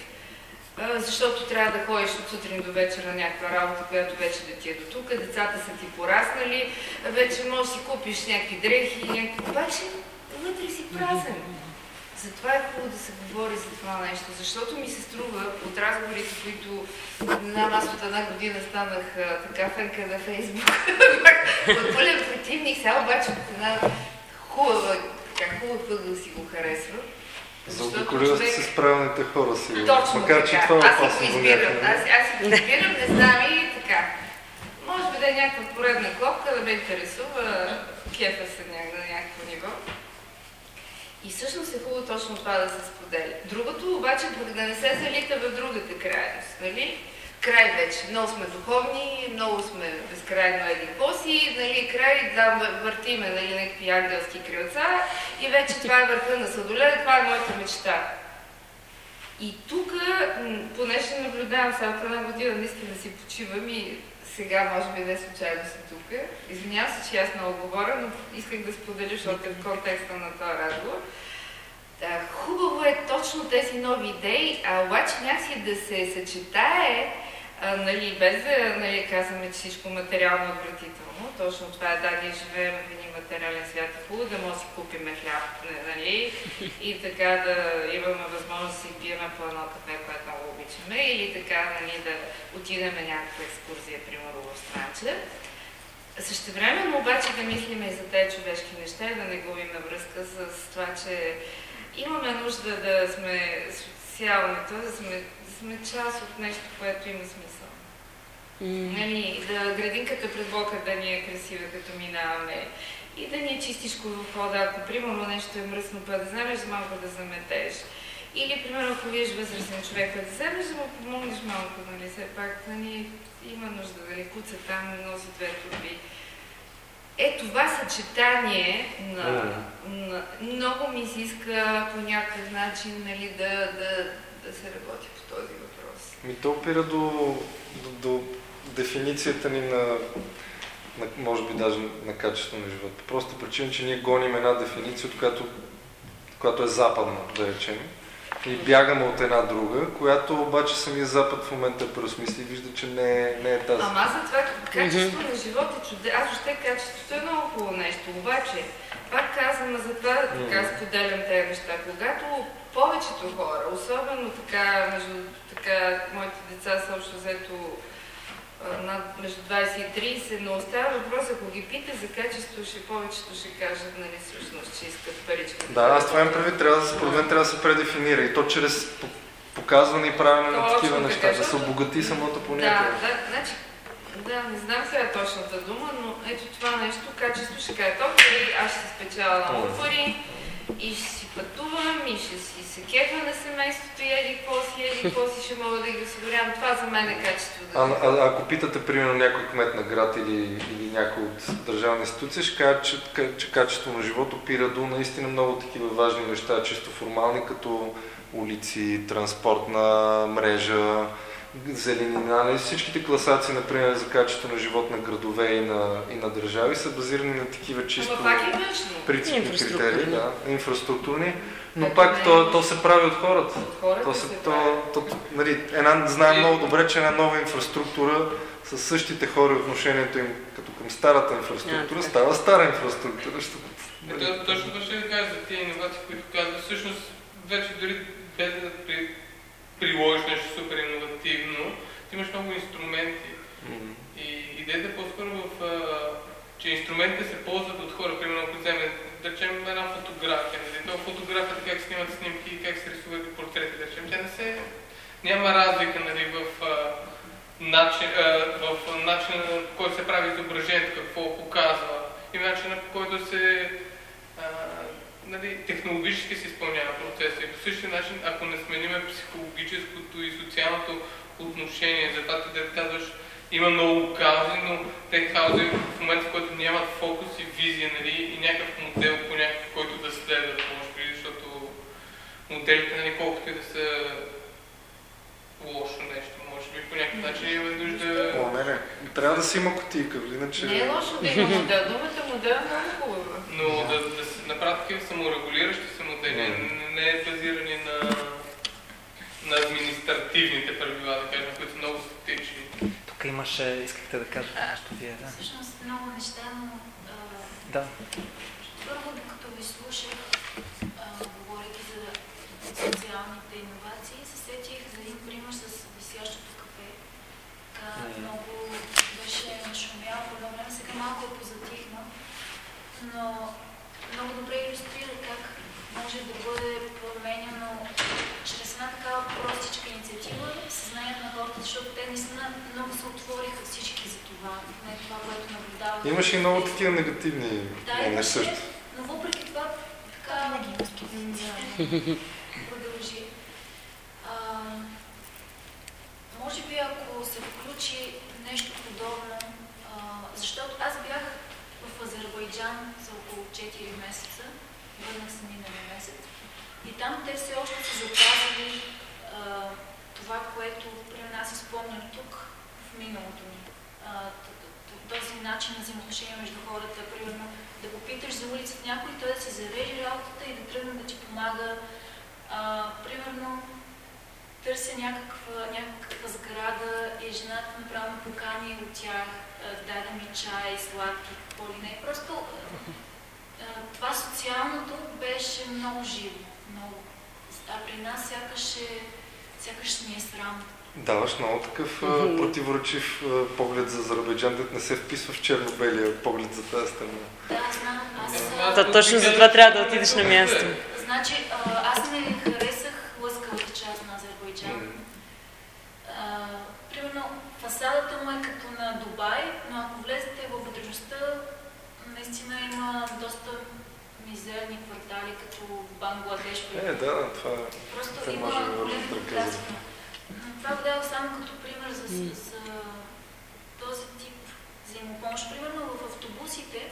Защото трябва да ходиш от сутрин до вечера някаква работа, която вече да ти е до тук, децата са ти пораснали, вече можеш да си купиш някакви дрехи, някакви... обаче вътре си празен. Затова е хубаво да се говори за това нещо, защото ми се струва от разговорите, които знам, аз от една година станах а, така фенка на Фейсбук, от пълен противник, сега обаче от една хубава, така хубав ъгъл си го харесва. Заобиколила сте се с правилните хора си. Точно Макар, така. че това е аз си го избирам. Аз, аз си го избирам, не знам и така. Може би да е някаква поредна клопка, да ме интересува, кефа се на някакво ниво. И всъщност е хубаво точно това да се споделя. Другото обаче да не се залита в другата крайност, нали? Край вече. Много сме духовни, много сме безкрайно един поси, нали, край да въ- въртиме нали, някакви ангелски крилца и вече това е върха на сладоледа, това е моята мечта. И тук, понеже наблюдавам само една година, наистина си почивам и сега може би не случайно съм тук. Извинявам се, че аз много говоря, но исках да споделя, защото е в контекста на този разговор. Да, хубаво е точно тези нови идеи, а обаче някакси да се съчетае, а, нали, без да нали, казваме, че всичко материално е отвратително. Точно това е, да, ние живеем в един материален свят, е хубаво да може да си купим хляб, нали, и така да имаме възможност да си пиеме по едно кафе, което много обичаме, или така, нали, да отидем някаква екскурзия, примерно в Странча. Същевременно обаче да мислиме и за тези човешки неща и да не губим връзка с това, че имаме нужда да сме социални, т.е. да сме, да сме част от нещо, което има смисъл. Нали, да градинката пред блока да ни е красива, като минаваме и да ни е чистичко в хода, ако примерно нещо е мръсно, па да вземеш малко да заметеш. Или, примерно, ако виеш възрастен човек, да вземеш да му помогнеш малко, нали, все пак, нали, има нужда да не куца там, носи две турби. Е, това съчетание на, на, много ми се иска по някакъв начин нали, да, да, да се работи по този въпрос. Ми то опира до, до, до дефиницията ни на, на, може би даже на качество на живота. Просто причина, че ние гоним една дефиниция, от която, която е западна, да речем. И бягаме от една друга, която обаче самия Запад в момента преосмисли и вижда, че не е, не е тази. Ама аз за това качество на живота е чуде. Аз въобще качеството е много хубаво нещо. Обаче, пак казвам, за това така споделям тези неща. Когато повечето хора, особено така, между така, моите деца са общо взето над, между 20 и 30, но остава въпрос, ако ги пита за качество, ще повечето ще кажат, нали, всъщност, че искат паричка. Да, аз това имам предвид, трябва да, според мен трябва да се предефинира и то чрез по- показване и правене на такива така, неща, да се обогати самото Да, понятие. да, значи, да, не знам сега точната дума, но ето това нещо, качество ще кажа, то пари, аз ще се Мгм. пари и ще си пътувам и ще си се кефа на семейството и еди какво си, еди какво си ще мога да ги осигурявам. Това за мен е качество. Да А, а, ако питате, примерно, някой кмет на град или, или някой от държавна институция, ще кажат, че, че качество на живот опира до наистина много такива важни неща, чисто формални, като улици, транспортна мрежа, зеленина. нали? Всичките класации, например, за качество на живот на градове и на, и на държави са базирани на такива чисто е принципни критерии, да, инфраструктурни, но Ето пак то, то се прави от хората. От хората То, се, се то, то, нали, една, знаем много добре, че една нова инфраструктура с същите хора и отношението им като към старата инфраструктура става стара инфраструктура. Защото, Е, нали, то- Точно това ще ви кажа за тези иновации, които казват. Всъщност, вече дори без да при, приложиш нещо супер иновативно, ти имаш много инструменти. м, И идеята е по-скоро в, че инструментите се ползват от хора. Примерно, ако вземем, да речем, една фотография. Нали? Това фотографията, как снимат снимки, как се рисуват портрети, да речем, тя не се... Няма разлика нали, в, а, начин, а, в начина, по който се прави изображението, какво показва и начина по който се а, нали, технологически се изпълнява процеса. И по същия начин, ако не смениме психологическото и социалното отношение, затова ти да казваш, има много каузи, но те каузи в момента, в който нямат фокус и визия, нали, и някакъв модел, по някакъв, който да следват, може би, защото моделите, нали, колкото и да са лошо нещо, може би по някакъв начин има нужда... О, не, не. Трябва да си има кутийка, иначе... Не е лошо да има модел. Думата модел е много хубава. Но да, да се направят такива саморегулиращи се модели, не, не е базирани на, на административните правила, да кажем, които са много статични. Тук имаше, искахте да кажете нещо вие, да? Всъщност много неща, но а, Да. първо, докато ви слушах, а, говорейки за социалните иновации, се сетих за един пример с висящото кафе. Така много беше нашумял по едно време, сега малко е позатихна, но много добре иллюстрира как може да бъде променено чрез една такава простичка инициатива съзнанието на хората, защото те наистина много се отвориха всички за това, не това, което наблюдават. Имаше и много такива негативни Да, мнения също. но въпреки това така продължи. А, може би ако се включи нещо подобно, а, защото аз бях в Азербайджан за около 4 месеца, върнах се миналия месец, и там те все още са запазили а, това, което при нас си спомням тук в миналото ни. Този начин на взаимоотношение между хората, примерно да попиташ за улицата някой, той да си зареже работата и да тръгне да ти помага. А, примерно, търся някаква, някаква сграда и жената направо покани от тях, даде ми чай, сладки, какво ли не. Просто това социалното беше много живо. Много. А при нас сякаш, е, сякаш ни е срам. Даваш много такъв а, противоречив поглед за Азербайджан, да не се вписва в черно-белия поглед за тази страна. Да, знам. Аз, Да, а, То, точно за това трябва да отидеш на място. Значи, а, аз не харесах лъскавата част на Азербайджан. А, примерно, фасадата му е като на Дубай, но ако влезете във вътрешността, наистина има доста мизерни квартали, като Бангладеш. Е, да, това е. Просто има може да големи върви в ръка за- контраст. Но Това го дава само като пример за, М. за този тип взаимопомощ. Примерно в автобусите,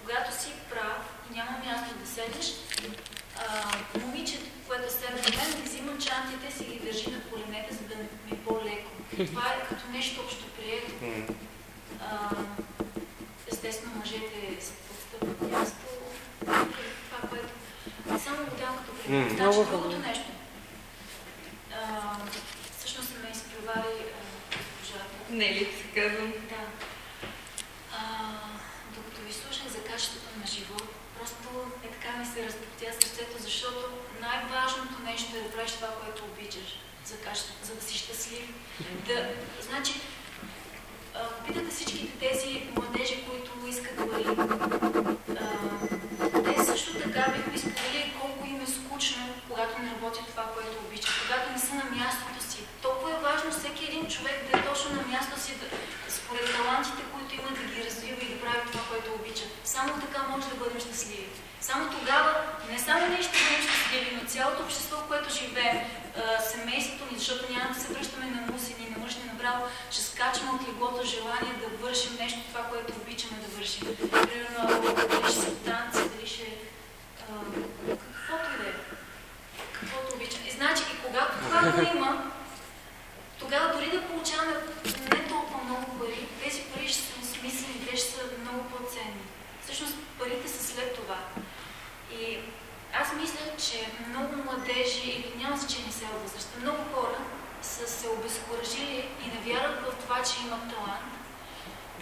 когато си прав и няма място да седнеш, а, момичето, което седне до мен, ми взима чантите си ги държи на коленете, за да ми е по-леко. Това е като нещо общо прието. Естествено, мъжете се подстъпват място. Това, което само давам като пример. М. Значи, другото нещо. А, всъщност ме изпревари госпожата. Не ли се казвам? Да. А, докато ви слушах за качеството на живот, просто е така ми се разпотя сърцето, защото най-важното нещо е да правиш това, което обичаш за качеството, за да си щастлив. Да, значи, питате всичките тези младежи, които искат пари, а, те също така бихме споделили колко им е скучно, когато не работят това, което обичат, когато не са на мястото си. Толкова е важно всеки един човек да е точно на мястото си, да, според талантите, които има да ги развива и да прави това, което обича. Само така може да бъдем щастливи. Само тогава, не само ние ще бъдем щастливи, но цялото общество, в което живеем, семейството ни, защото няма да се връщаме на мусини, на мъжни направо, ще скачаме от леглото желание да вършим нещо, това, което обичаме да вършим. Примерно, дали ще са танци, дали ще... каквото и да е. Каквото обичаме. И значи, и когато това го има, тогава дори да получаваме не толкова много пари, тези пари ще са смислени, те ще са много по-ценни. Всъщност парите са след това. И аз мисля, че много младежи, или няма значение сега възрастта, много хора са се обезкуражили и не вярват в това, че имат талант.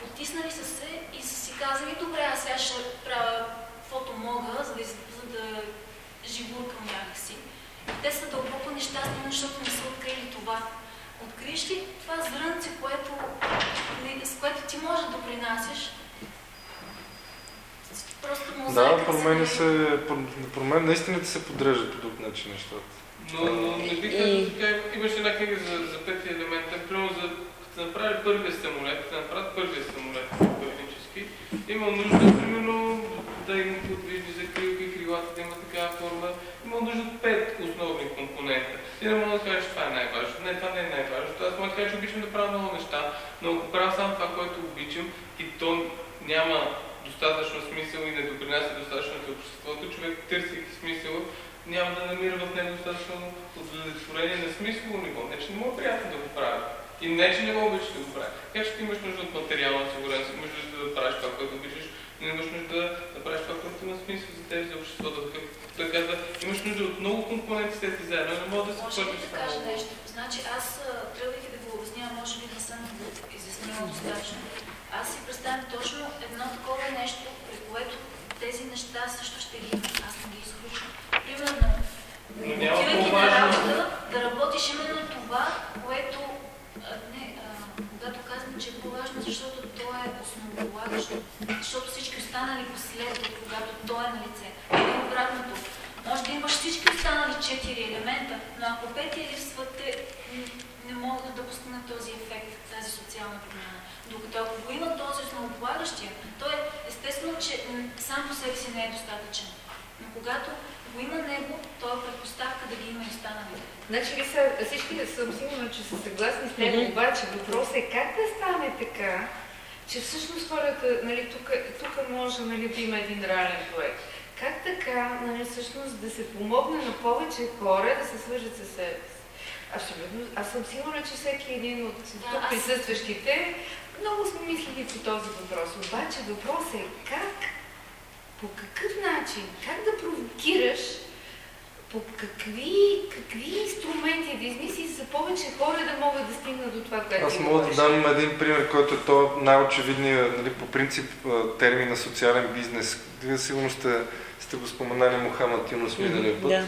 Потиснали са се и са си казали, добре, аз сега ще правя каквото мога, за да, за да живуркам някакси. Те са дълбоко нещастни, защото не са открили това. Откриеш ли това зрънце, което, с което ти можеш да допринасяш? Просто Да, мозайката променя се... се, пр- промен, наистина се подреждат по друг начин нещата. Но, но не бих казал така, имаше една книга за, за пети елемента, примерно за като се направи първия самолет, като направят първия самолет технически, има нужда, примерно, да има подвижни закрилки, крилата да има такава форма, има нужда от пет основни компонента. Ти не мога да кажеш, това е най-важното. Не, това не е най-важното. Аз мога да кажа, че обичам да правя много неща, но ако правя само това, което обичам и то няма достатъчно смисъл и не допринася достатъчно за обществото, човек търсейки смисъл, няма да намира в него достатъчно удовлетворение на смислово ниво. Не, че не му е приятно да го прави. И не, че не го обичаш да го прави. Така че ти имаш нужда от материална сигурност, имаш нужда да правиш това, което обичаш, но имаш нужда да правиш това, което има смисъл за теб, за обществото. Той казва, имаш нужда от много компоненти след ти заедно, не мога да се Може ли да кажа нещо? Значи аз, тръгвайки да го обяснявам, може би не съм изяснила достатъчно. Аз си представям точно едно такова нещо, при което тези неща също ще ги има. Аз не ги изключвам. Примерно, отивайки на работа, да работиш именно това, което а, не, а, когато казвам, че е по-важно, защото то е основополагащо. Защото всички останали последват, когато то е на лице. Или обратното. Може да имаш всички останали четири елемента, но ако петия липсват, не могат да постигнат този ефект, тази социална промяна. Докато ако го има този основополагащия, то е естествено, че сам по себе си не е достатъчен. Но когато го има него, то е предпоставка да ги има и останалите. Значи ви са, всички съм сигурна, че са съгласни с него, обаче въпросът е как да стане така, че всъщност хората, нали, тук, тук може нали, да има един реален проект. Как така, нали, всъщност да се помогне на повече хора да се свържат със себе си? Абсолютно. Аз съм сигурна, че всеки един от Да, тук аз- присъстващите много сме мислили по този въпрос. Обаче въпросът е как по какъв начин, как да провокираш, по какви, какви инструменти да измислиш за повече хора да могат да стигнат до това, което Аз мога да дам един пример, който е то най-очевидният, нали, по принцип, а, термин на социален бизнес. Вие сигурно сте, сте го споменали Мохамед Юнус миналия път. Да.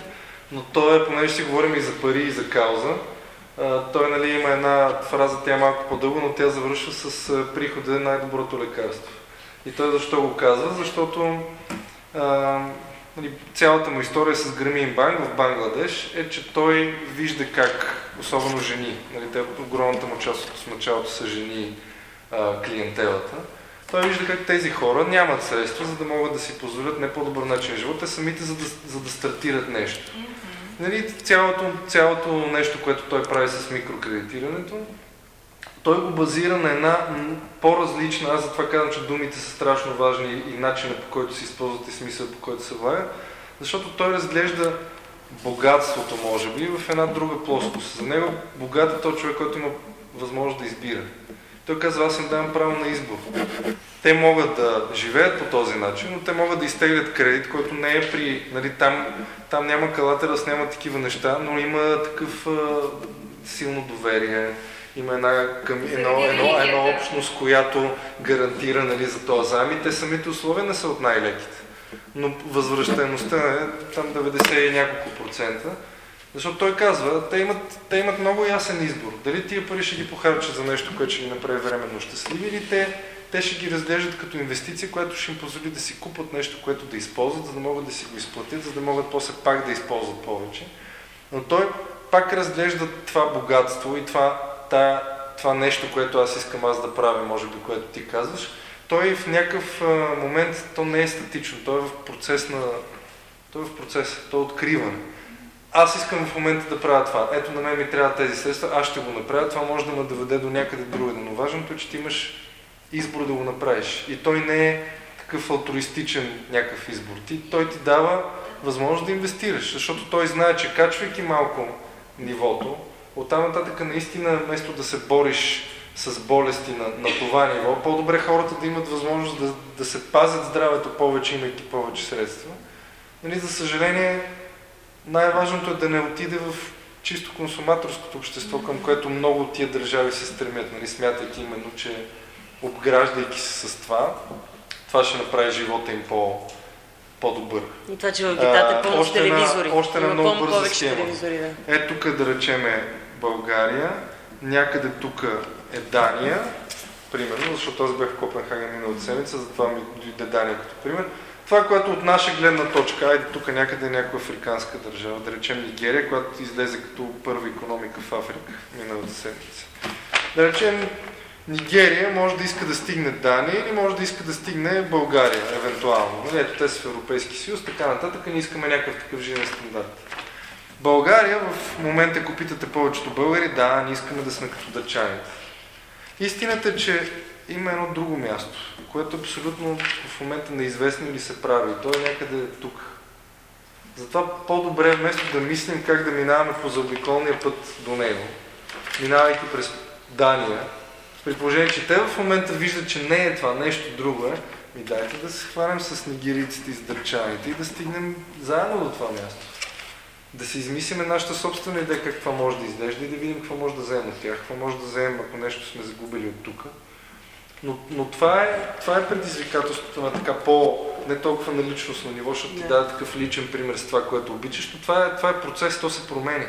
Но той е, понеже си говорим и за пари, и за кауза, той нали, има една фраза, тя е малко по-дълга, но тя завършва с а, прихода е най-доброто лекарство. И той защо го казва? Защото а, нали, цялата му история с Грамин Банк в Бангладеш е, че той вижда как, особено жени, нали, те, огромната му част от началото са жени а, клиентелата, той вижда как тези хора нямат средства, за да могат да си позволят не по-добър начин на живота, те самите за да, за да стартират нещо. Нали, цялото, цялото нещо, което той прави с микрокредитирането, той го базира на една по-различна, аз затова казвам, че думите са страшно важни и начинът по който се използват и смисъл по който се влага, защото той разглежда богатството, може би, в една друга плоскост. За него богат е този човек, който има възможност да избира. Той казва, аз им давам право на избор. Те могат да живеят по този начин, но те могат да изтеглят кредит, който не е при... Нали, там, там няма калатерас, няма такива неща, но има такъв а, силно доверие, има една, към, едно, едно, едно общност, която гарантира нали, за този заем и те самите условия не са от най-леките. Но възвръщаемостта е там 90 и няколко процента. Защото той казва, те имат, те имат много ясен избор. Дали тия пари ще ги похарчат за нещо, което ще ги направи временно щастливи, или те, те ще ги разглеждат като инвестиция, която ще им позволи да си купат нещо, което да използват, за да могат да си го изплатят, за да могат после пак да използват повече. Но той пак разглежда това богатство и това, тая, това нещо, което аз искам аз да правя, може би, което ти казваш. Той в някакъв момент, то не е статично, той е в процес на... Той е в процес, то е откриване аз искам в момента да правя това. Ето на мен ми трябва тези средства, аз ще го направя. Това може да ме доведе до някъде другаде. Но важното е, че ти имаш избор да го направиш. И той не е такъв алтруистичен някакъв избор. Ти, той ти дава възможност да инвестираш, защото той знае, че качвайки малко нивото, оттам нататък наистина, вместо да се бориш с болести на, на това ниво, по-добре хората да имат възможност да, да се пазят здравето повече, имайки повече средства. Нали, за съжаление, най-важното е да не отиде в чисто консуматорското общество, към което много от тия държави се стремят, нали, смятайки именно, че обграждайки се с това, това ще направи живота им по, по-добър. И това, че в гитата е още една- телевизори. още една Има много бърза повече схема. да. Е тук да речеме България, някъде тук е Дания, примерно, защото аз бях в Копенхаген миналата седмица, затова ми дойде Дания като пример. Това, което от наша гледна точка, айде тук някъде някаква африканска държава, да речем Нигерия, която излезе като първа економика в Африка миналата седмица. Да речем Нигерия може да иска да стигне Дания или може да иска да стигне България, евентуално. Нали, ето те са в Европейски съюз, така нататък, ние искаме някакъв такъв жизнен стандарт. България в момента, ако питате повечето българи, да, ние искаме да сме като дъчаните. Истината е, че има едно друго място, което абсолютно в момента неизвестно ли се прави. То е някъде тук. Затова по-добре е вместо да мислим как да минаваме по заобиколния път до него, минавайки през Дания, при положение, че те в момента виждат, че не е това, нещо друго е, ми дайте да се хванем с нигерийците и с дърчаните и да стигнем заедно до това място. Да си измислиме нашата собствена идея как това може да изглежда и да видим какво може да вземем от тях, какво може да вземем, ако нещо сме загубили от тук. Но, но това, е, това е предизвикателството на така по, не толкова на личностно ниво, защото ти Да. даде такъв личен пример с това, което обичаш, но това е, това е процес, то се променя.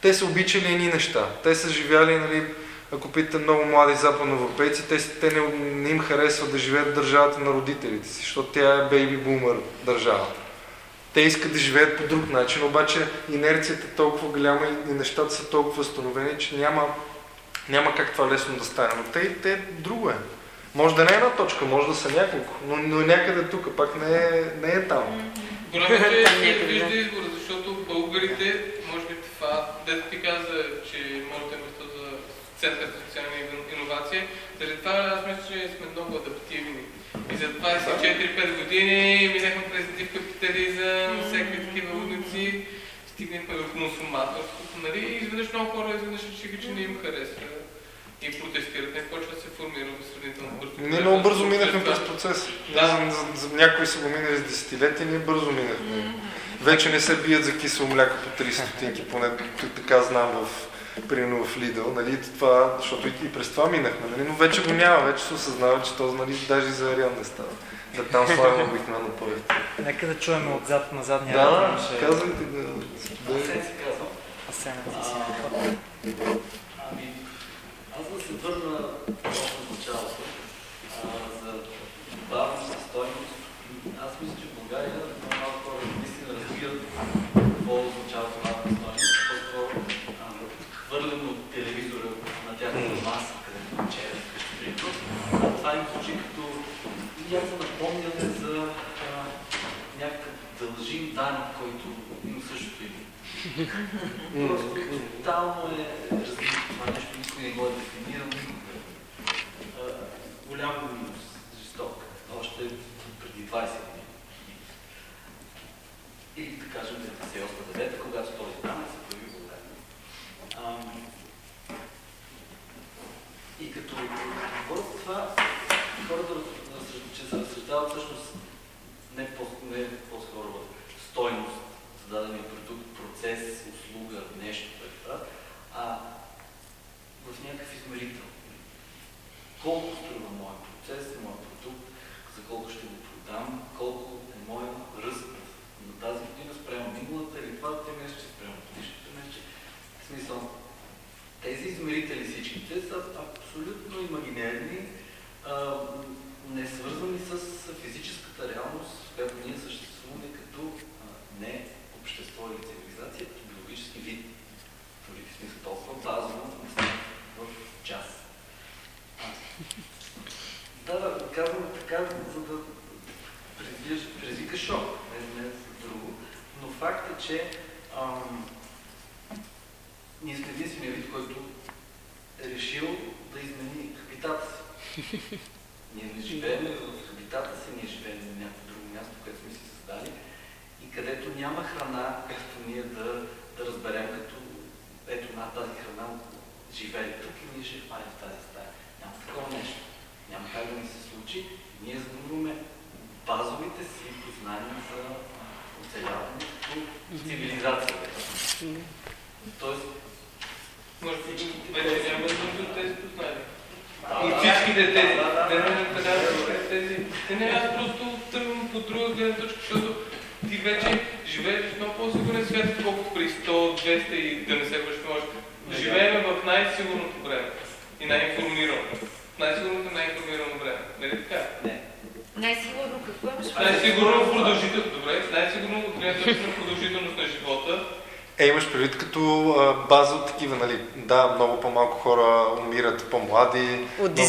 Те са обичали едни неща. Те са живяли, нали, ако питате много млади западноевропейци, те, те не, не им харесва да живеят в държавата на родителите си, защото тя е бейби бумър държавата. Те искат да живеят по друг начин, обаче инерцията е толкова голяма и, и нещата са толкова възстановени, че няма, няма как това лесно да стане. Но те, те друго е. Може да не е една точка, може да са няколко, но, но някъде тук пак не е, не е там. Големото е, че вижда да. избора, защото българите, може би това, дето ти каза, че моето е место за Център за социална ино- иновация, заради това аз мисля, че сме много адаптивни. И за 24-5 години минахме през див капитализъм, всякакви такива удници, стигнахме до консуматорството, нали? И изведнъж много хора изведнъж решиха, че не им харесва и протестират, не почва да се формира сравнително бързо. Ние много бързо минахме през процеса. Да. За, за, за, някои са го минали с десетилетия, ние бързо минахме. Вече не се бият за кисело мляко по 30 стотинки, поне така знам в примерно в Lidl, нали, това, защото и, и през това минахме, нали, но вече го няма, вече се осъзнава, че то нали, даже и за Ариан не става. Да там славим обикновено по Нека да чуем отзад на задния Да, да, имаше казвайте да. Асен се казвам. Асена ти си. Ами, аз да се върна в началото за бавност, стойност. Аз мисля, че в България малко хора наистина разбират какво означава това стойност. По-скоро а, хвърлено от телевизора на тяхната маса, където вечеря вкъщи примерно. Това им звучи като някакво напомняне за а, някакъв дължим данък, който има същото име. Просто тотално е развито това нещо, никой не го е дефинирал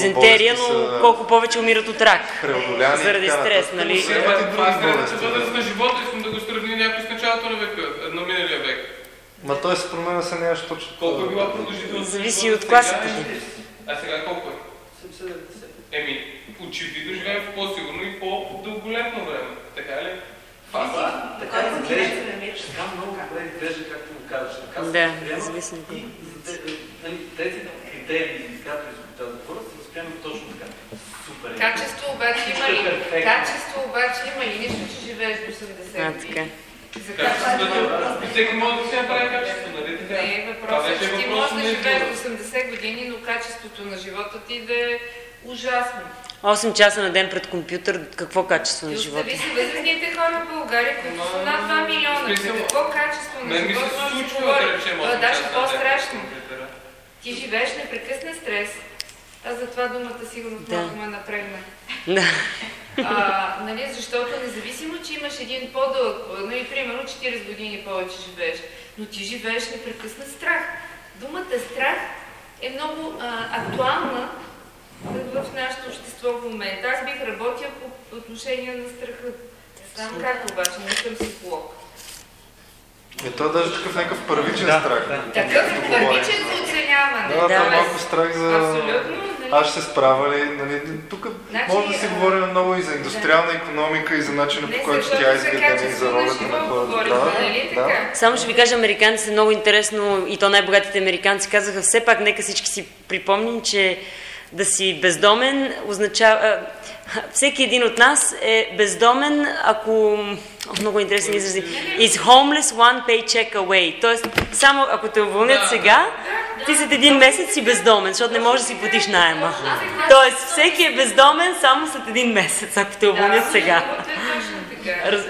дизентерия, но са колко повече умират от рак. заради стрес, нататък. нали? Това е възраст да. на живота, искам да го сравня някой с началото на века, на миналия век. Ма той се променя се нещо точно. Колко е била продължителност? Зависи от класата. А сега колко е? 70. Еми, очевидно живеем в по-сигурно и по-дълголетно време. Така ли? Това, така изглежда. Така много добре изглежда, както го казваш. Така се Да, зависи от И нали, тези критерии, индикатори, за които аз говоря, се възприемат точно така. Супер. е. Качество обаче има ли? Качество обаче има ли? Нищо, че живееш до 80 А, години. така. За качество. Качеството, всеки може да си направи качество, нали така? Не, е, вече че ти можеш да живееш до 80 години, но качеството на живота ти да е ужасно. 8 часа на ден пред компютър, какво качество на живота? остави се възрастните хора в България, които са над 2 милиона. Какво качество на живота може да се случва, говори? да речем, То е 8 даже по-страшно. Ти живееш непрекъснат стрес. Аз за това думата сигурно Да. малко ме напрегна. Да. А, нали, защото независимо, че имаш един по-дълъг, нали, примерно 40 години повече живееш, но ти живееш непрекъснат страх. Думата страх е много а, актуална в нашето общество в момента. Аз бих работила по отношение на страха. Знам как обаче, не съм психолог. Е, той е даже такъв някакъв първичен Да, страх. да. Такъв първичен за оцеляване. Да, това е Да, малко страх за... Абсолютно, аз ще се справя ли, нали, тук Значи, може да си а, говорим много и за индустриална економика и за начина по който тя е за изградена и за ролята на хората. говорим, нали Да, да. така? Само ще ви кажа, американците са много интересно, и то най-богатите американци казаха, все пак нека всички си припомним, че да си бездомен означава... Всеки един от нас е бездомен, ако... Много интересен израз. Is homeless one paycheck away. Тоест, само ако те уволнят сега, ти след един месец си бездомен, защото не можеш да си платиш найема. Тоест, всеки е бездомен само след един месец, ако те уволнят сега. Това е точно така. Раз...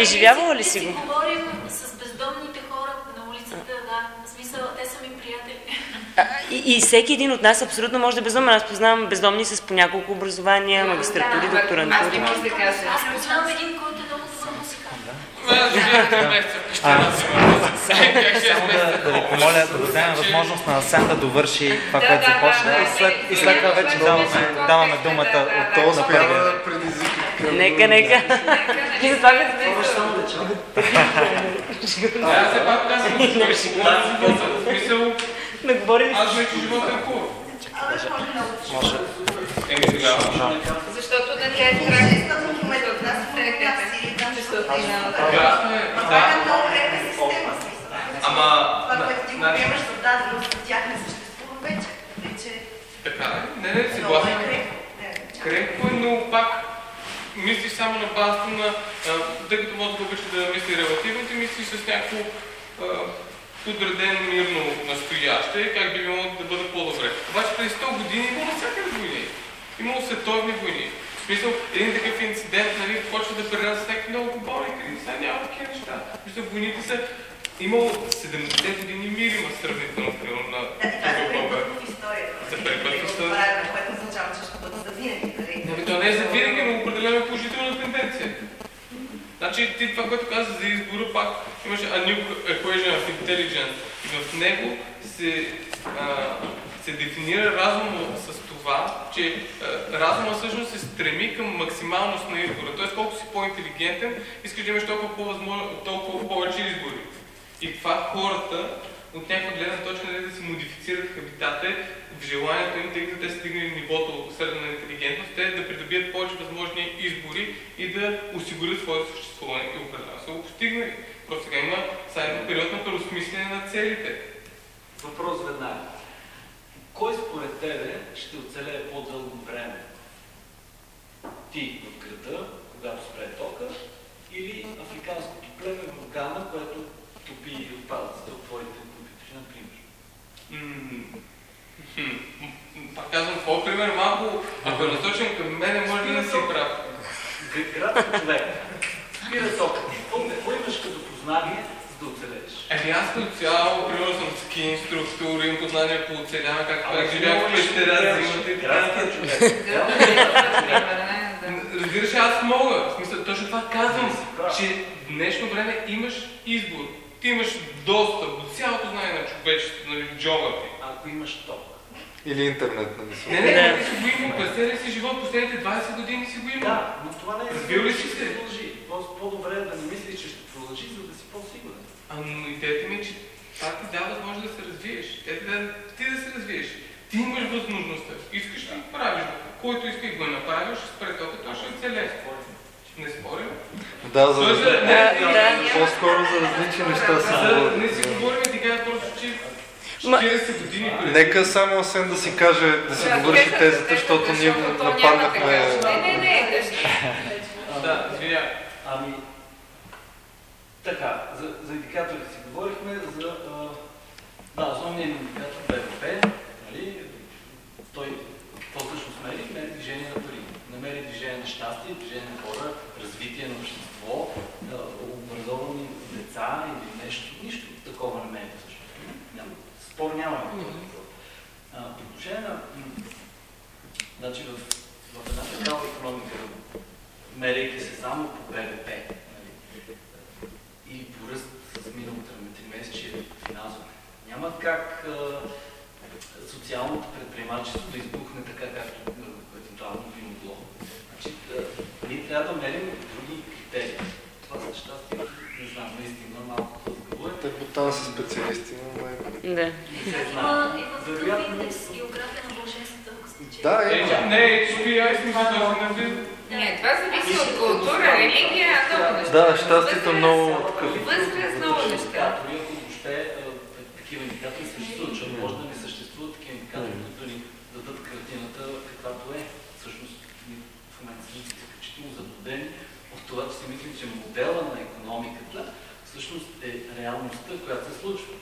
Изживявала ли си го? говорим с бездомните хора на улицата, да. В смисъл, те са ми приятели. И, и всеки един от нас абсолютно може да е бездомен. Аз познавам бездомни с по няколко образования, магистратури, Аз не докторантури. мога да кажа. Аз познавам един, който е много добър музикант. Аз живея 3 месеца в Крещана, Само да, да ви помоля да дадем възможност на Асен да довърши това, което започна и след, и след това вече да, даваме, да, даваме да, думата от То тук успя напред. да предизвика такъв- Нека, нека. Ти затова като Аз все пак казвам, че говори за живота. В смисъл, не говори ли? аз вече живота е хубав. Еми тогава. Защото на тя е крак. Защото има... Ясно е, да. Ама, Това, което ти го приемаш за даденост, за тях не съществува вече. Така е. Не, не, много съгласен. е крепко. Е, но пак мислиш само на базата на, тъй като мозъкът обича да мисли релативно, ти мислиш с някакво подредено мирно настояще, как би могло да бъде по-добре. Обаче преди 100 години имало всякакви войни. Имало световни войни. Смисъл, един такъв инцидент, нали, почва да прерасне всеки много глобални кризи. Сега няма такива неща. Смисъл, войните са имало 70 години мир има сравнително, примерно, на е Европа. За. Правилно, което означава, че ще бъде за винаги. нали? Бе, то не е за винаги, но определено е положителна тенденция. Значи ти това, което каза за избора, пак имаше a new equation of intelligence. И в него се, а, се дефинира разума с това, че а, разума всъщност се стреми към максималност на избора. Тоест, колко си по-интелигентен, искаш да имаш толкова, по-възможно, толкова повече избори. И това хората от някаква гледна точка нали, да си модифицират хабитата в желанието им, тъй като те са стигнали нивото средна на интелигентност, те да придобият повече възможни избори и да осигурят своето съществуване и определено са го постигнали. Просто сега има един период на преосмислене на целите. Въпрос веднага. Кой според тебе ще оцелее по-дълго време? Ти в града, когато спре тока, или африканското племе в Гана, което топи отпадъците от твоите компютри, например? Пак казвам, твой пример малко, ако насочен към мене, може да не си прав. Градски човек. Спира тока. Какво какво имаш като познание, да оцелееш? Еми аз като цяло, примерно съм ски инструктор, имам познания по оцеляване, как Ама това ти живях в пещера, зимата и така. Разбираш, аз мога. В смисъл, точно това казвам, че в днешно време имаш избор. Ти имаш достъп до цялото знание на човечеството, нали, в джоба ти. Ако имаш ток. Или интернет, нали? Не, не, не, ти си го имал през целия си живот, последните 20 години си го имал. Да, но това не е Разбил ли си се? продължи. Просто по-добре е да не мислиш, че ще продължи, за да си по-сигурен. А, но идеята ми е, че това ти дава възможност да се развиеш. Те ти да, ти да се развиеш. Ти имаш възможността. Искаш да го правиш. Който иска и го направиш, ще спре тока, той ще оцелее. Не спорим. Да, за за- да... не, да. По-скоро за различни неща се говори. Не си говорим и така, просто че Ма- 40 години преди. Нека само Асен да си каже, да си довърши тезата, защото ние нападнахме. Не, не, не, кажи. Да, извинявай. Ами, така, за, за индикаторите си говорихме, за... А, да, основният индикатор БВП, нали, той, какво всъщност мери? Мери движение на пари. Не мери движение на щастие, движение на хора, развитие на общество, а, образовани деца или нещо, нищо такова не мери всъщност. Няма, спор нямаме. по този въпрос. А, По отношение на... Значи в, в една такава економика, мерейки се само по БВП, и по ръст с миналото на тримесечие финансово, няма как а, социалното предприемачество да избухне така, както евентуално би могло. Значи, а, ние трябва да мерим други критерии. Това за щастие, не знам, наистина малко хлъзгаво е. По тази са специалисти, но май... Да. Не се Има, има такъв Вероятно, индекс география на блаженствата. Да, Е, не, HPI смисъл този на ви- Не, това зависи от култура, религия, много неща. Да, щастието е много такъв. Възраст, много неща. Ако въобще а, такива индикатори съществуват, защото може да не съществуват такива индикатори, които ни дадат картината каквато е. Всъщност, в момента сме изключително заблудени от това, че си мислим, че модела на економиката всъщност е реалността, която се случва.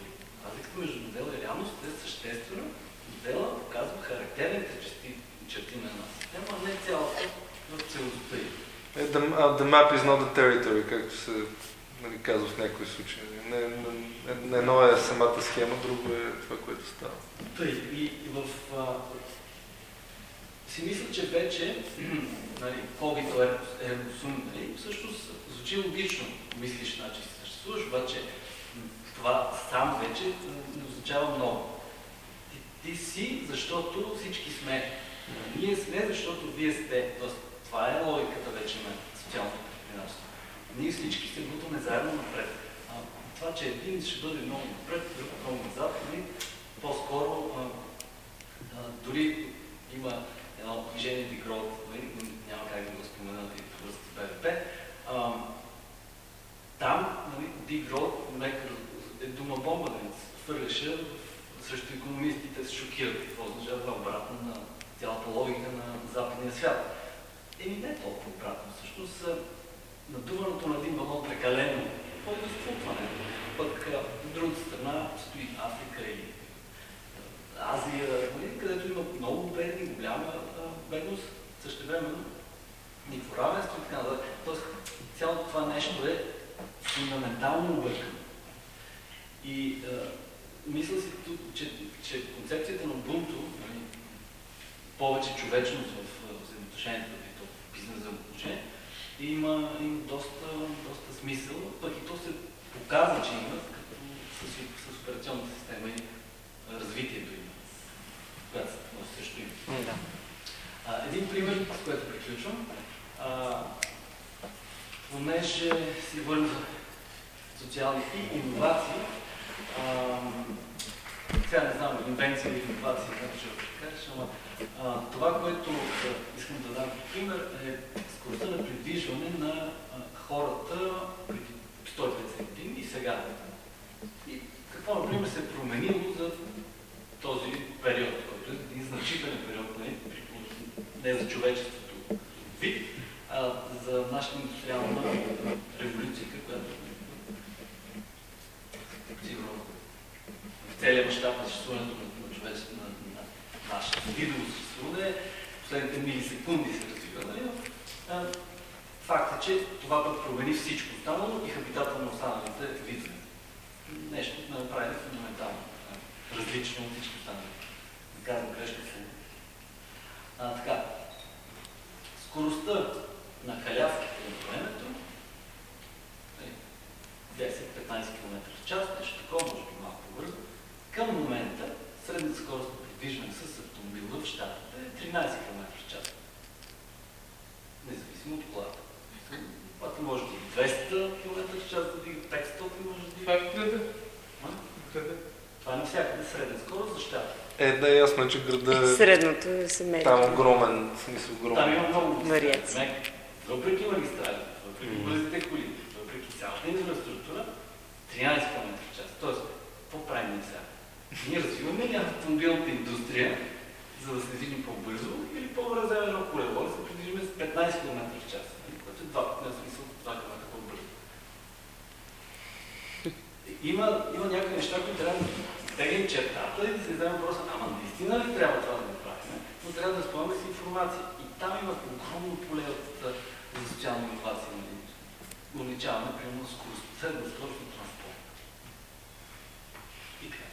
Разликата между модела и реалност е съществена. Модела показва характерните черти, черти на една система, а не цялата в целостта й. Е, the, uh, the map is not the territory, както се нали, казва в някои случаи. Не, не, едно е самата схема, друго е това, което става. Тъй, и, в... А, си мисля, че вече, нали, когито е ергосум, нали, всъщност звучи логично, мислиш, значи съществуваш, обаче това сам вече не означава много. Ти, ти си, защото всички сме. Ние сме, защото вие сте. Тоест, това е логиката вече на социалното предпринимателство. Ние всички се бутаме заедно напред. А, това, че един ще бъде много напред, друг много назад, нали, по-скоро дори има едно движение Дигрот, нали, няма как да го спомена и във връзка БВП. А, там нали, мека е дума бомба, нали, се хвърляше срещу економистите се шокират. Какво означава обратно на цялата логика на западния свят. Еми не е толкова обратно. Всъщност надуването на един балон прекалено до струпване. Пък от другата страна стои Африка или Азия, нали, където има много бедни, голяма бедност, също времено никакво равенство и така нататък. Тоест цялото това нещо е фундаментално объркано. И а, мисля си, че, че концепцията на Ubuntu, нали, повече човечност в взаимоотношението, и то бизнес взаимоотношение, има, има доста, доста смисъл, пък и то се показва, че има, като с, с операционната система и развитието има, която също има. Да. А, един пример, с който приключвам. А, понеже си за социални и иновации, сега не знам, инвенция или иновации, не ще кажеш, ама а, това, което искам да дам пример е скоростта на придвижване на хората преди 150 години и сега. И какво, например, се е променило за този период, който е един значителен период, не, не за човечеството вид, а за нашата индустриална революция, която сигурно в целия мащаб на съществуването на, човечеството, нашето видово съществуване, последните милисекунди се развива. Нали? Факт е, че това пък промени всичко останало и хабитата на останалите видове. Нещо направи фундаментално различно от всички останали. Да казвам грешка се. А, така. Скоростта на халявките на времето е 10-15 км в час, нещо такова, може би малко по-бързо. Към момента средната скорост на придвижване с автомобил в щатите е 13 км в час. Независимо от колата. Колата може да е 200 км в час, да дига 500, може да Това дига. е къде? Това е навсякъде средна скорост за щатите. Е, да, ясно е, че града Средното се е мери. там огромен, в смисъл Там огромен. има много Вариации. Въпреки магистралите, въпреки бързите коли, въпреки цялата инфраструктура, 13 км в час. Тоест, какво правим ние сега? Ние развиваме ли автомобилната индустрия, за да се движим по-бързо, или едно колело и се придвижим с 15 км в час, нали, което е 2, не смисъл 2 км по-бързо. Има, има някои неща, които трябва да теглим чертата и да се зададем въпроса, ама наистина ли трябва това да направим? Но трябва да разполагаме с информация. И там има огромно поле от, за социални инновации. нали? Увеличаване, примерно, скорост, средна скорост на транспорт. И така.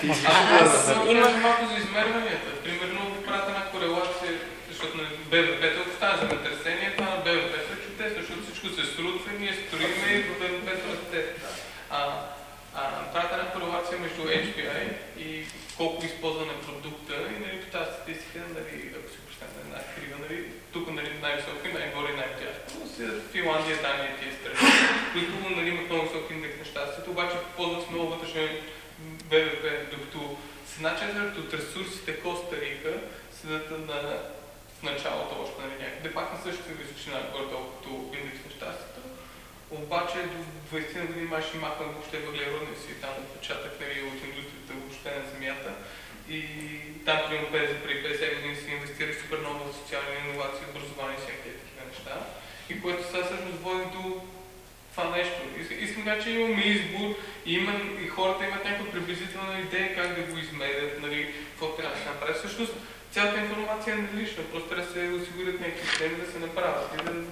Ти Аз искаш да... аз има малко за измерванията. Примерно правят една корелация, защото на БВП-то, ако става земетресение, това на БВП-то е чудесно, защото всичко се срутва, ние строиме и БВП-то расте. А, а, правят една корелация между HPI и колко използване продукта и нали, по тази статистика, нали, ако си представим една крива, нали, тук нали, най-високо и най-горе и най-тясно, са Финландия, Дания тия страни, които нали, имат много висок индекс на щастието, обаче ползват с много вътрешен БВП, докато с една четвърт от ресурсите Коста Рика седат на в началото още нали, някъде, пак на същата височина, горе-долу като индекс на щастието. Обаче до 20 на години май ще махна въобще въглеродния си там отпечатък нали, от индустрията въобще на земята. И там, примерно, преди преди 50 години се инвестира супер много в социални иновации, образование и всякакви такива неща. И което сега всъщност води до това нещо. Искам, да че имаме избор и, има, и хората имат някаква приблизителна идея как да го измерят, нали, какво трябва да се направи. Всъщност, цялата информация е налична, просто трябва да се осигурят някакви системи да се направят и да дадат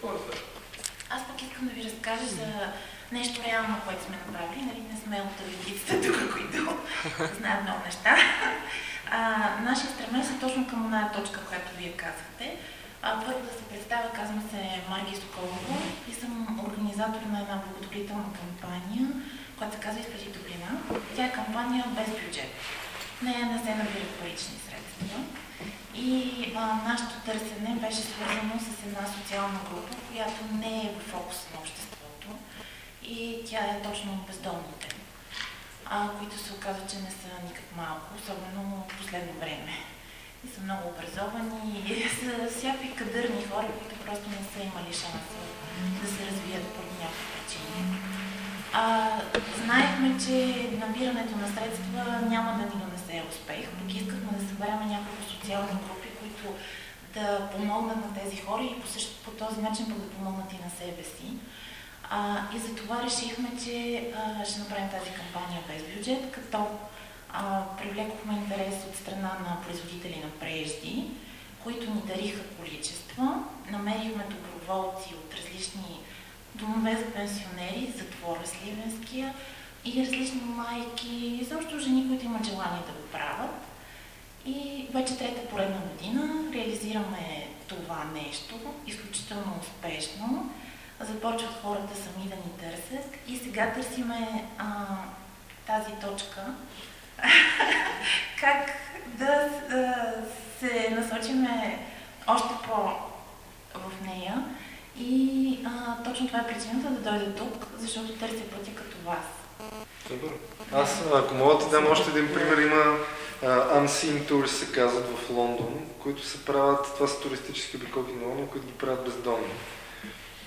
хората. Аз пък искам да ви разкажа за нещо реално, което сме направили. Нали, не сме от редиците тук, които знаят много неща. А, нашия стремеж е точно към една точка, която вие казахте. А, първо да се представя, казвам се Марги Соколова и съм организатор на една благотворителна кампания, която се казва Изпрати топлина. Тя е кампания без бюджет. В нея не се набират парични средства. И а, нашето търсене беше свързано с една социална група, която не е в фокуса на обществото и тя е точно бездомните, а, които се оказва, че не са никак малко, особено в последно време. И са много образовани и са всякакви кадърни хора, които просто не са имали шанса да се развият поради някакви причини. А, знаехме, че набирането на средства няма да ни донесе успех, пък искахме да съберем няколко социални групи, които да помогнат на тези хора и по, същ, по този начин пък да помогнат и на себе си. А, и за това решихме, че а, ще направим тази кампания без бюджет, като а, привлекохме интерес от страна на производители на прежди, които ни дариха количества. Намерихме доброволци от различни домове за пенсионери, затвора Сливенския и различни майки, изобщо жени, които имат желание да го правят. И вече трета поредна година реализираме това нещо, изключително успешно. Започват хората сами да ни търсят и сега търсиме а, тази точка, как да се насочиме още по в нея. И а, точно това е причината да дойда тук, защото търся пътя като вас. Добър. Аз, ако мога да дам още един пример, има uh, Unseen Tours се казват в Лондон, които се правят, това са туристически обиколки на Лондон, които ги правят бездомни.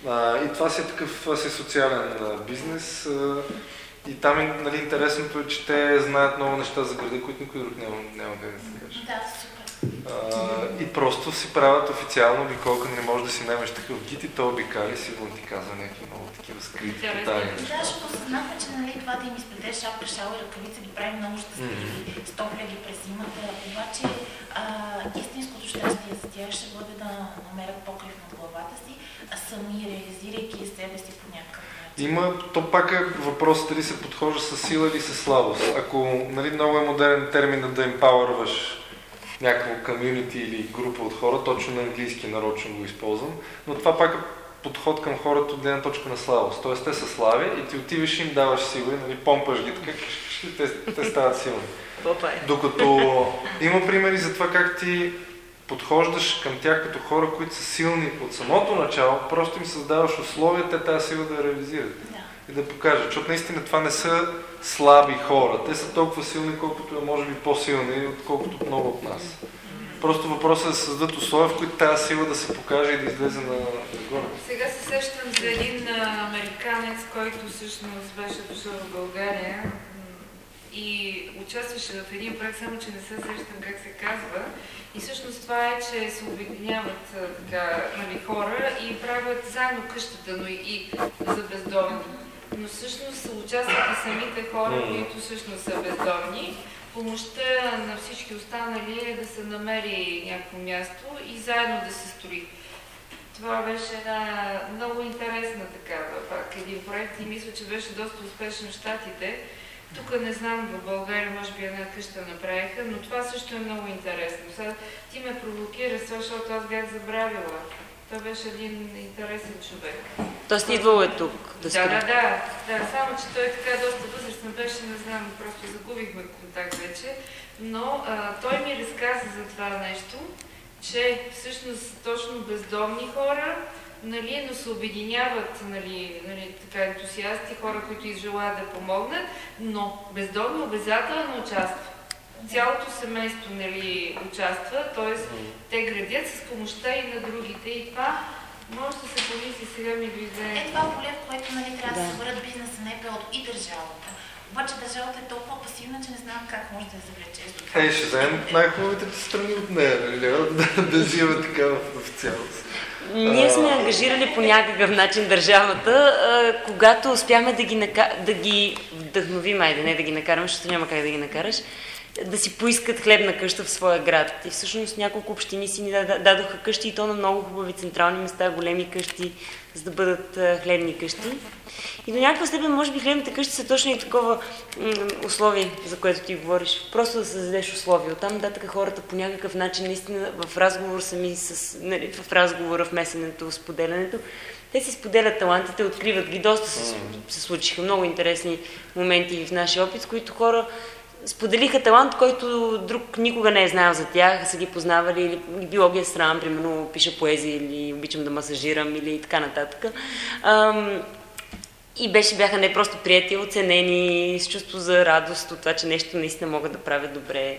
Uh, и това си е такъв си е социален uh, бизнес. Uh, и там нали, интересното е, че те знаят много неща за града, които никой друг няма, няма как да се каже. Да, и просто си правят официално обиколка, не можеш да си наймеш такъв гид и то обикали, сигурно ти казва някакви много такива скрити детайли. Да, защото осъзнахме, че нали, това да им изпредеш шапка, шал и ръкавица ги прави много щастливи, mm. стопляги през зимата, обаче а, истинското щастие за тях ще бъде да намерят покрив над главата си, а сами реализирайки себе си по някакъв. Има, то пак е въпрос дали се подхожда с сила или с слабост. Ако нали, много е модерен термин да емпауърваш някакво комьюнити или група от хора, точно на английски нарочно го използвам, но това пак е подход към хората от гледна точка на слабост. Тоест те са слави и ти отиваш и им даваш сила, нали, помпаш ги, така те, те стават силни. Докато има примери за това как ти подхождаш към тях като хора, които са силни от самото начало, просто им създаваш условия те тази сила да реализират и да покажат. Защото наистина това не са слаби хора. Те са толкова силни, колкото е може би по-силни, отколкото много от нас. Просто въпросът е да създадат условия, в които тази сила да се покаже и да излезе на горе. Сега се сещам за един американец, който всъщност беше дошъл в България и участваше в един проект, само че не се сещам как се казва. И всъщност това е, че се обединяват така, нали, хора и правят заедно къщата, но и, и за бездомни. Но всъщност участват и самите хора, които всъщност са бездомни. Помощта на всички останали е да се намери някакво място и заедно да се строи. Това беше една много интересна такава, пак един проект и мисля, че беше доста успешен в Штатите. Тук не знам, в България може би една къща направиха, но това също е много интересно. Сега ти ме провокира, защото аз бях забравила. Той беше един интересен човек. Тоест идвал е тук да Да, да, да, да, само че той така доста възрастен беше, не знам, просто загубихме контакт вече. Но а, той ми разказа за това нещо, че всъщност точно бездомни хора, нали, но се обединяват нали, нали, така ентусиасти, хора, които изжелаят да помогнат, но бездомни обязателно участват. Цялото семейство нали, участва, т.е. те градят с помощта и на другите и това може да се помисли сега ми дойде. Е, това е поле, в което нали, трябва да, Да. се съберат бизнеса, НПО и държавата. Обаче държавата е толкова пасивна, че не знам как може да я завлечеш до това. Е, ще вземем най-хубавите страни от нея, нали? да, да взимаме така в, в цялост. Ние сме ангажирали по някакъв начин държавата, когато успяхме да ги, нака... да ги вдъхновим, айде не да ги накараме, защото няма как да ги накараш, да си поискат хлебна къща в своя град. И всъщност няколко общини си ни дадоха къщи и то на много хубави централни места, големи къщи, за да бъдат хлебни къщи. И до някаква степен, може би, хлебните къщи са точно и такова условие, за което ти говориш. Просто да създадеш условия. Оттам нататък хората по някакъв начин, наистина, в разговор сами с, нали, в разговора, в месенето, в споделянето, те си споделят талантите, откриват ги. Доста се, се случиха много интересни моменти в нашия опит, с които хора споделиха талант, който друг никога не е знаел за тях, са ги познавали или било ги е срам, примерно пиша поезия или обичам да масажирам или така нататък. Ам, и беше, бяха не просто прияти, оценени, с чувство за радост от това, че нещо наистина могат да правят добре.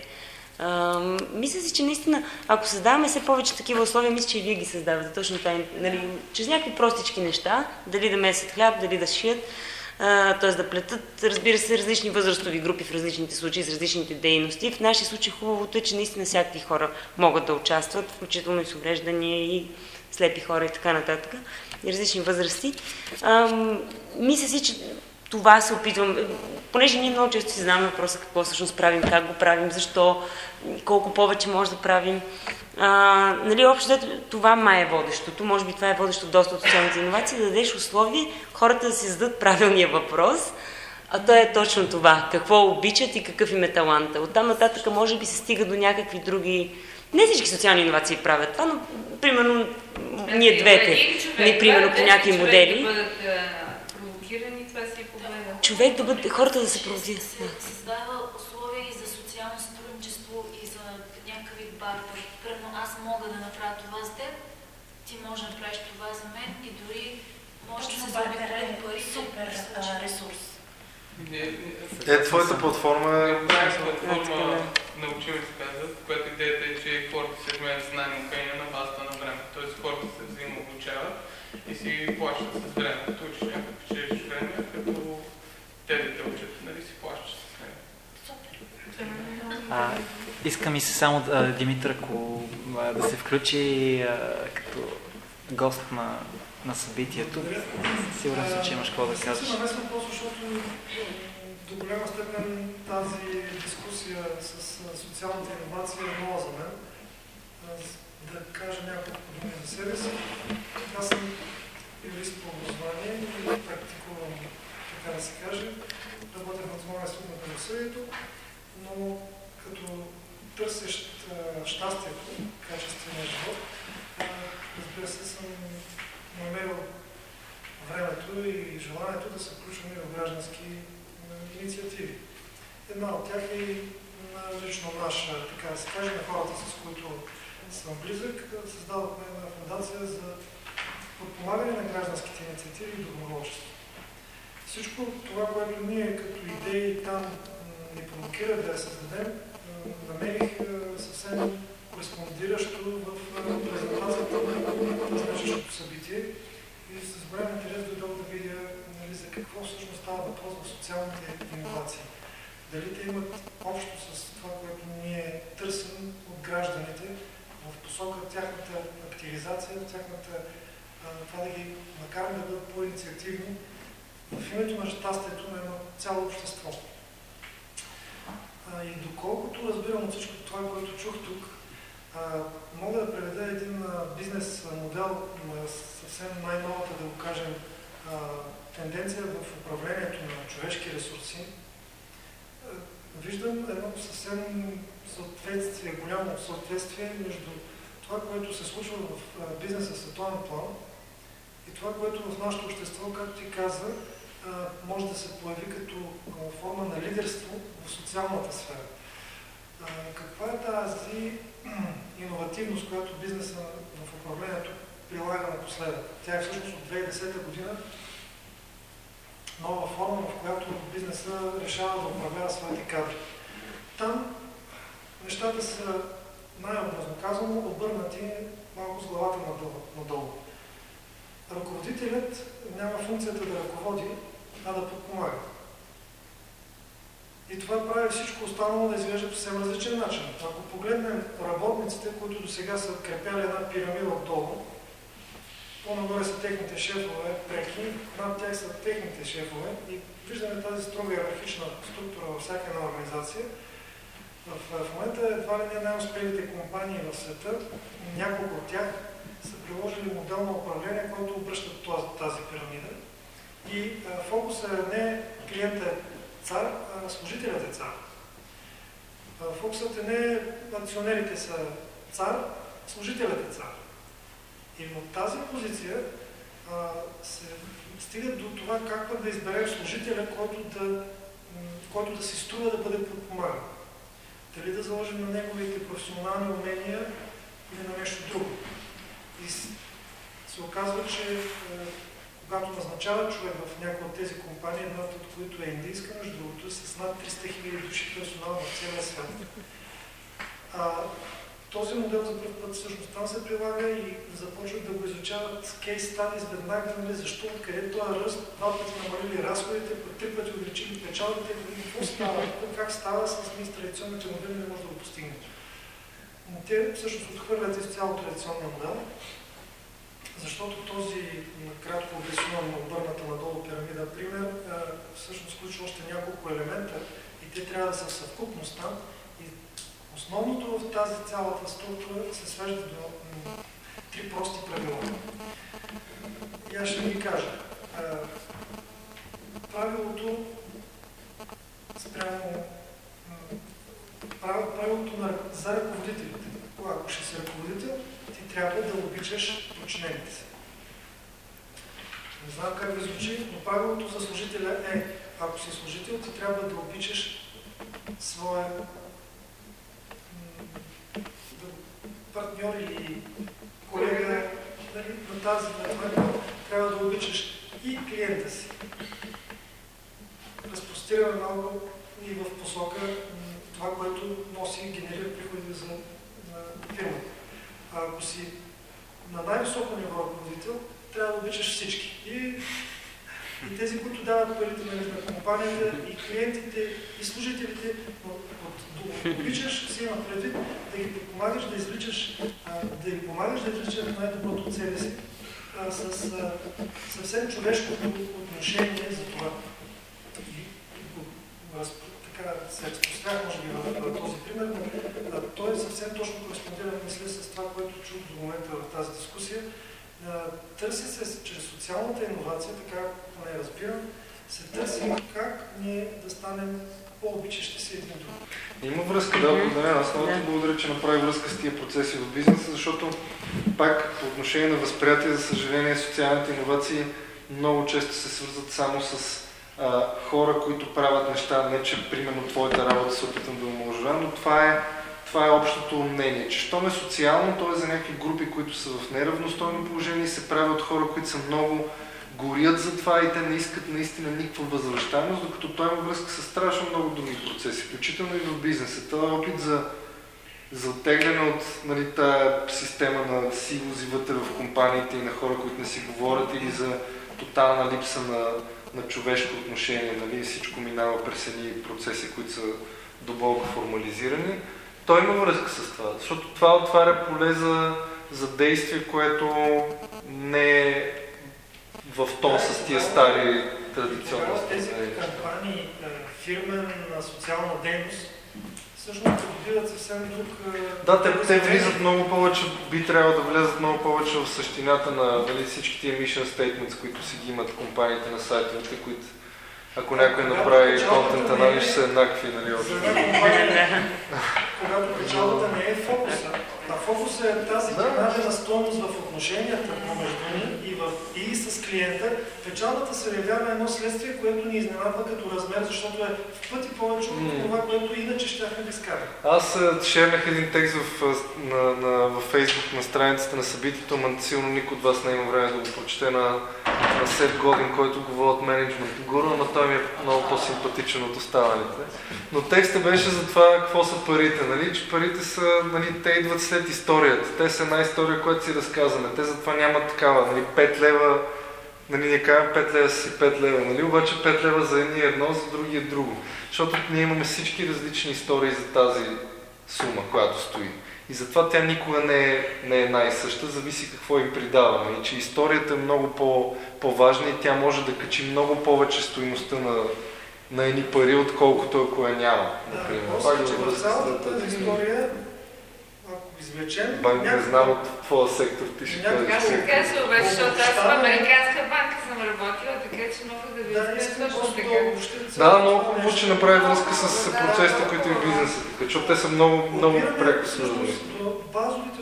Ам, мисля си, че наистина, ако създаваме все повече такива условия, мисля, че и вие ги създавате. Точно това, нали, чрез някакви простички неща, дали да месят хляб, дали да шият, т.е. да плетат, разбира се, различни възрастови групи в различните случаи, с различните дейности. В нашия случай хубавото е, че наистина всякакви хора могат да участват, включително и с увреждания и слепи хора и така нататък, и различни възрасти. Мисля си, че това се опитвам, понеже ние много често си задаваме въпроса какво всъщност правим, как го правим, защо, колко повече може да правим. А, нали, общо това май е водещото, може би това е водещо доста от социалните иновации, да дадеш условие хората да си зададат правилния въпрос, а то е точно това, какво обичат и какъв им е таланта. Оттам нататък може би се стига до някакви други... Не всички социални иновации правят това, но примерно ние двете, ние примерно да, по някакви модели. Да бъдат а, провокирани, това си е победа. Човек да бъде, хората да се провокират. се създава условия и за социално сътрудничество и за някакъв вид бартер. Примерно аз мога да направя това за теб, ти можеш да направиш това за мен и дори може да се заобиколим е парите. супер случи. ресурс. Е, твоята платформа е... Така, платформа да. Научим се казва, в която идеята е, че хората се разменят знания умения на базата на време. Тоест хората се взаимообучават и си плащат с време. Като учиш някакво печелиш време, като те да те учат, нали си плащаш с него. А, иска ми се само, Димитър, ако да се включи като гост на, на събитието. Сигурен съм, че имаш какво да кажеш. Се намесвам просто, защото до голяма степен тази дискусия с социалната инновация е нова за мен. Да кажа няколко думи за себе си. Аз съм юрист по образование и практикувам, така да се каже, работя в Националния на правосъдието, но като търсещ щастието, качествения живот, разбира се, съм намерил времето и желанието да се включваме в граждански инициативи. Една от тях е лично наша, така да се каже, на хората, с които съм близък, създадохме една фундация за подпомагане на гражданските инициативи и доброволчество. Всичко това, което ние като идеи там ни провокира да я създадем, намерих а, съвсем кореспондиращо в презентацията на днешното събитие и с голям интерес дойдох да видя нали, за какво всъщност става въпрос в социалните иновации. Дали те имат общо с това, което ние търсим от гражданите в посока тяхната активизация, тяхната, това да ги накараме да бъдат по-инициативни в името на щастието на едно цяло общество. И доколкото разбирам от всичко това, което чух тук, а, мога да преведа един а, бизнес модел на съвсем най-новата, да го кажем, а, тенденция в управлението на човешки ресурси. Виждам едно съвсем съответствие, голямо съответствие между това, което се случва в бизнеса световен план и това, което в нашето общество, както ти каза, може да се появи като форма на лидерство в социалната сфера. Каква е тази иновативност, която бизнеса в управлението прилага напоследък? Тя е всъщност от 2010 година нова форма, в която бизнеса решава да управлява своите кадри. Там нещата са, най-образно казано, обърнати малко с главата надолу. Ръководителят няма функцията да ръководи, а да подпомага. И това прави всичко останало да изглежда по съвсем различен начин. Ако погледнем работниците, които до сега са крепяли една пирамида отдолу, по-нагоре са техните шефове, преки, над тях са техните шефове и виждаме тази строга иерархична структура във всяка една организация. В, в момента едва ли не най-успелите компании в света, няколко от тях са приложили модел на управление, който обръща тази пирамида. И а, фокусът е не клиента е цар, а служителят е цар. Фокусът е не акционерите са цар, служителят е цар. И от тази позиция а, се стига до това как да изберем служителя, който да, който да си струва да бъде подпомаган. Дали да заложим на неговите професионални умения или на нещо друго. И се оказва, че е, когато назначава човек в някои от тези компании, едната от които е индийска, между другото, е с над 300 000 души персонал в целия свят. А, този модел за първ път всъщност там се прилага и започват да го изучават кейс стадис веднага, нали, защо, откъде това ръст, два пъти намалили разходите, по три пъти увеличили печалбите, нали, какво става, как става с ние традиционните модели не може да го постигнем. Те всъщност отхвърлят изцяло традиционния модел, защото този кратко обяснен обърната надолу пирамида пример всъщност включва още няколко елемента и те трябва да са в съвкупността Основното в тази цялата структура се свежда до три прости правила. И аз ще ви кажа. Правилото спрямо правилото на, за ръководителите. Ако ще си ръководител, трябва да обичаш подчинените си. Не знам как ви звучи, но правилото за служителя е, ако си служител, ти трябва да обичаш своя партньор или колега нали, на тази на трябва да обичаш и клиента си. Разпростираме малко и в посока това, което носи и генерира приходи за фирмата. А ако си на най-високо ниво ръководител, трябва да обичаш всички. И и тези, които дават парите нали, на компанията, и клиентите, и служителите, от обичаш, си има предвид да ги помагаш да извличаш, да ги помагаш да извличаш най-доброто от себе си, с а, съвсем човешко отношение за това. И, така се разпрострях, може би, в този пример, но той съвсем точно кореспондира, мисля, с това, което чух до момента в тази дискусия. Търси се чрез социалната иновация, така поне разбирам, се търси как ние да станем по-обичащи се един друг. Има връзка, да, благодаря. Аз много ти благодаря, че направи връзка с тия процеси в бизнеса, защото пак по отношение на възприятие, за съжаление, социалните иновации много често се свързват само с а, хора, които правят неща, не че примерно твоята работа се опитам да уможа, но това е това е общото мнение, че щом е социално, то е за някакви групи, които са в неравностойно положение и се прави от хора, които са много горят за това и те не искат наистина никаква възвръщаемост, докато той има връзка с страшно много други процеси, включително и в бизнеса. Това е опит за, за оттегляне от нали, тая система на силози вътре в компаниите и на хора, които не си говорят или за тотална липса на, на човешко отношение. Нали, всичко минава през едни процеси, които са дълбоко формализирани той има връзка с това, защото това отваря поле за, за действие, което не е в тон с тия стари традиционни. Тези кампании, е, фирмен на социална дейност, всъщност придобиват съвсем друг... Да, те, те влизат много повече, би трябвало да влезат много повече в същината на нали, всички тия mission statements, които си ги имат компаниите на сайтовете, които ако някой направи контент анализ, са еднакви, нали? Когато печалбата не е фокуса, а фокуса е тази принадена стойност в отношенията помежду ни и, в, и с клиента, печалбата се явява едно следствие, което ни изненадва като размер, защото е в пъти повече от това, което иначе щяхме да изкараме. Аз шернах един текст в, на, на, във Facebook на страницата на събитието, но силно никой от вас не има време да го прочете на, на Сет Годин, който говори от менеджмент. Гуру, той ми е много по-симпатичен от останалите. Но текстът беше за това какво са парите, нали, че парите са, нали, те идват след историята. Те са една история, която си разказваме. Те затова нямат такава, нали, 5 лева, нали, не казвам 5 лева си 5 лева, нали, обаче 5 лева за едни е едно, за други е друго. Защото ние имаме всички различни истории за тази сума, която стои. И затова тя никога не е, не е една и съща, зависи какво им придаваме. И че историята е много по, по-важна и тя може да качи много повече стоиността на, на едни пари, отколкото ако я няма. Например. Да, Пак че в цялата тази тази история, извлечем... Банк не знам от твоя сектор, ти ще кажеш. ще сектор. кажа, обаче, защото аз в Американска банка съм работила, така че мога да ви Да, искам точно така. да много хубаво, че направи връзка с процесите, които и в бизнеса, защото те са много, много преко свързани. базовите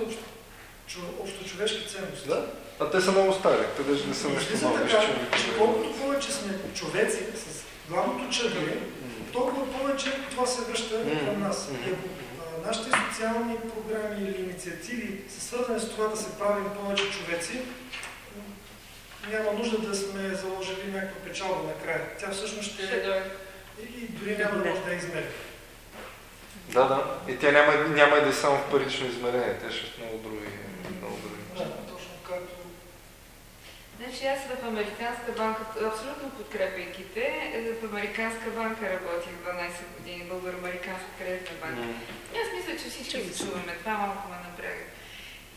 общочовешки ценности. Да? А те са много стари, те даже не са нещо малко. ще колкото повече сме човеци с главното черве, толкова повече това се връща към нас. И ако а, нашите социални програми или инициативи са свързани с това да се правим повече човеци, няма нужда да сме заложили някаква печалба накрая. Тя всъщност ще Ще дойде. и, дори няма да може да измери. Да, да. И тя няма, няма и да е само в парично измерение, те ще са много други. Много други. Да, точно както Значи аз в Американска банка, абсолютно подкрепяйки те, в Американска банка работих 12 години, Българо-Американска кредитна банка. И аз мисля, че всички се чуваме. Това малко ме напряга.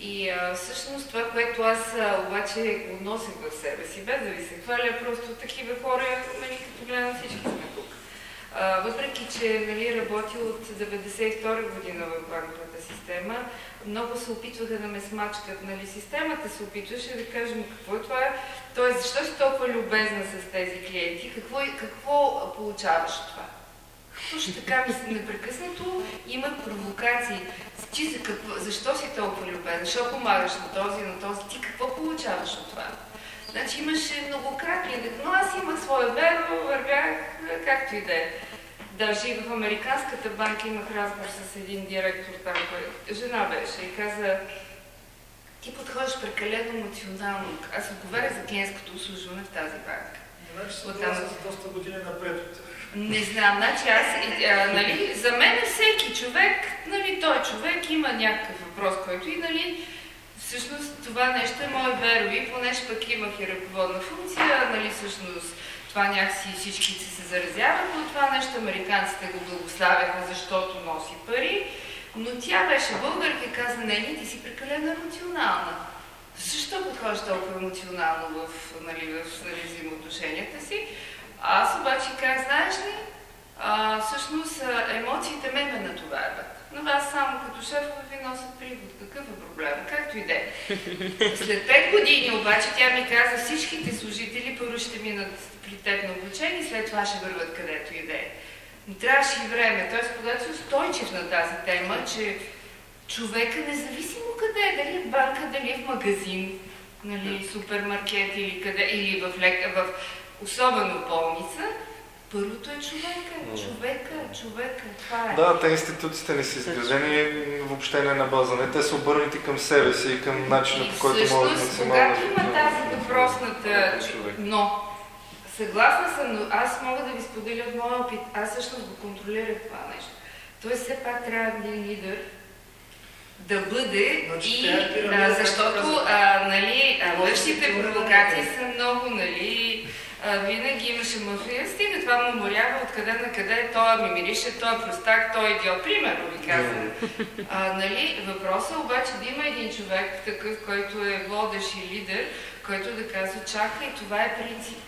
И а, всъщност това, което аз а, обаче го носих в себе си, без да ви се хваля, просто такива хора, нали, като гледам всички сме тук. А, въпреки, че нали, работя от 92 година в банковата система, много се опитваха да ме смачкат. Нали, системата се опитваше да кажем какво е това. Тоест, защо си толкова любезна с тези клиенти? Какво, какво получаваш от това? Точно така ми непрекъснато има провокации. Ти за какво, защо си толкова любезна? Защо помагаш на този, на този? Ти какво получаваш от това? Значи имаше многократни, но аз имах своя вера, вървях както и да е. Даже и в Американската банка имах разговор с един директор там, който жена беше и каза, ти подходиш прекалено емоционално. Аз отговаря за клиентското обслужване в тази банка. Значи са Оттам. с доста години напред. Не знам, значи аз, а, нали, за мен всеки човек, нали, той човек има някакъв въпрос, който и, нали, всъщност това нещо е мое верови, понеже пък имах и ръководна функция, нали, всъщност това някакси всички се заразяваха от това нещо, американците го благославяха, защото носи пари, но тя беше българка и каза, не, не, ти си прекалено емоционална. Защо подходиш толкова емоционално в, нали, в нали, взаимоотношенията си? Аз обаче как знаеш ли, а, всъщност емоциите ме ме натоварват. На вас само като шефове ви носят приход. Какъв е проблем? Както и да е. След 5 години обаче тя ми каза, всичките служители първо ще минат при теб на обучение, след това ще върват където и да е. Но трябваше и време. Тоест, когато си устойчив на тази тема, че човека, независимо къде е, дали е в банка, дали е в магазин, нали, супермаркет или къде, или в, лек, в особено болница, първото е човека, човека, човека, това е. Да, те институциите не са изградени въобще не на база. Не, те са обърнати към себе си и към начина по който могат всъщност, максимално когато има тази въпросната но, съгласна съм, но аз мога да ви споделя от моя опит. Аз всъщност го контролирах това нещо. Тоест все пак трябва един лидер да бъде Значи, и е а, защото а, нали, да се провокации са много, нали, а, винаги имаше мафия, стига това му уморява откъде на къде, той ми мирише, той е простак, той е идиот, примерно ви казвам. А, нали, въпросът е обаче да има един човек такъв, който е водещ и лидер, който да казва, чакай, това е принцип.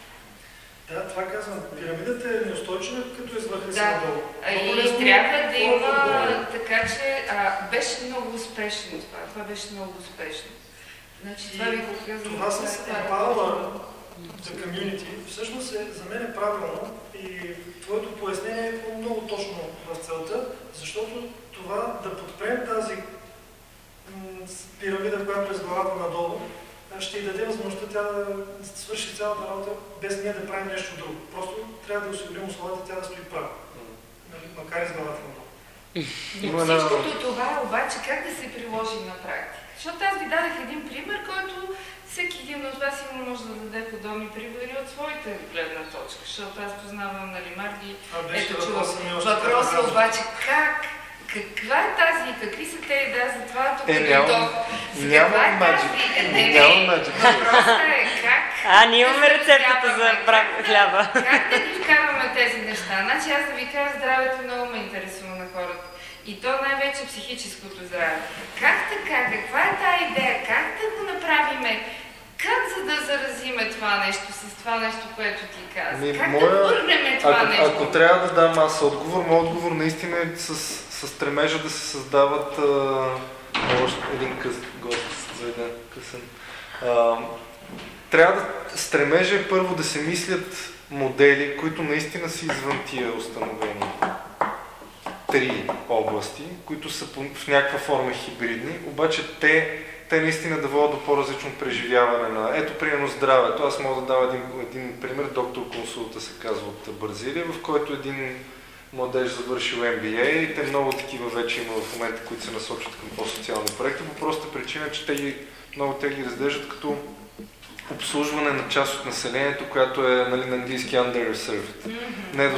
Да, това казвам. Пирамидата е неустойчива, като извърха си Да. надолу. И По-лесно трябва да има, отдолу. така че а, беше много успешно това. Това беше много успешно. Значи това ви го казвам. Това с е Empower the Community всъщност е, за мен е правилно и твоето пояснение е много точно в целта, защото това да подпрем тази пирамида, която е с главата надолу, ще й даде възможността тя да свърши цялата работа без ние да правим нещо друго. Просто трябва да осигурим условията тя да стои права. Нали, Макар и с главата. Има една- всичкото това обаче как да се приложи на практика? Защото аз ви дадах един пример, който всеки един от вас има може да даде подобни примери от своята гледна точка, защото аз познавам нали, Марги, ето чувам. Въпросът е обаче как, Каква е тази и какви са те да за това тук Е, няма- дойдох? За няма е тази? Не, не, Няма. Magic. Въпросът е как А, ние имаме да рецептата за да- хляба. Как да ги вкарваме тези неща? Значи аз да ви кажа, здравето много ме интересува на хората. И то най-вече психическото здраве. Как така? Каква е тая идея? Как да го направиме? Как за да заразиме това нещо с това нещо, което ти каза? Ми, как моя- да върнем това Ако, нещо? ако трябва да дам аз отговор, моят отговор наистина е с, с стремежа да се създават а, още един къс, гост за един късен. А, трябва да стремежа е първо да се мислят модели, които наистина са извън тия установени три области, които са в някаква форма хибридни, обаче те, те наистина да водят до по-различно преживяване на... Ето, примерно здравето. Аз мога да дам един, един пример. Доктор консулта се казва от Бразилия, в който един младеж завършил MBA и те много такива вече има в момента, които се насочват към по-социални проекти, по простата причина, че те ги, много те ги разглеждат като обслужване на част от населението, която е нали, на английски underserved, не е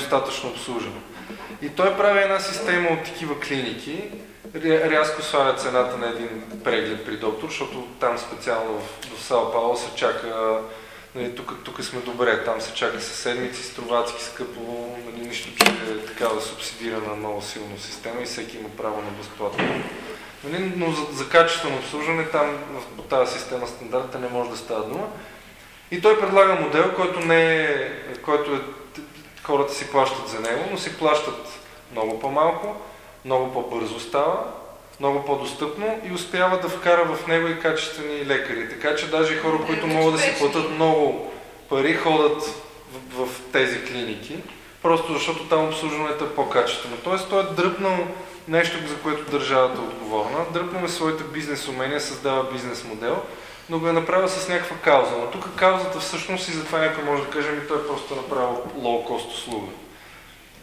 обслужено. И той прави една система от такива клиники, рязко сваля цената на един преглед при доктор, защото там специално в, в Сао Пауло се чака, нали, тук, тук сме добре, там се чака със седмици, струвацки, скъпо, нали, нищо, че е такава субсидирана много силно система и всеки има право на безплатно. Нали, но за, за качествено обслужване там в тази система стандарта не може да става дума. И той предлага модел, който не е, който е, хората си плащат за него, но си плащат много по-малко, много по-бързо става, много по-достъпно и успява да вкара в него и качествени лекари. Така че даже хора, които могат да си платят много пари, ходят в, в тези клиники, просто защото там обслужването е по-качествено. Тоест той е дръпнал нещо, за което държавата е отговорна, дръпнал е своите бизнес умения, създава бизнес модел, но го е направил с някаква кауза. Но тук каузата всъщност и затова някой може да каже, ми той е просто направил лоу-кост услуга.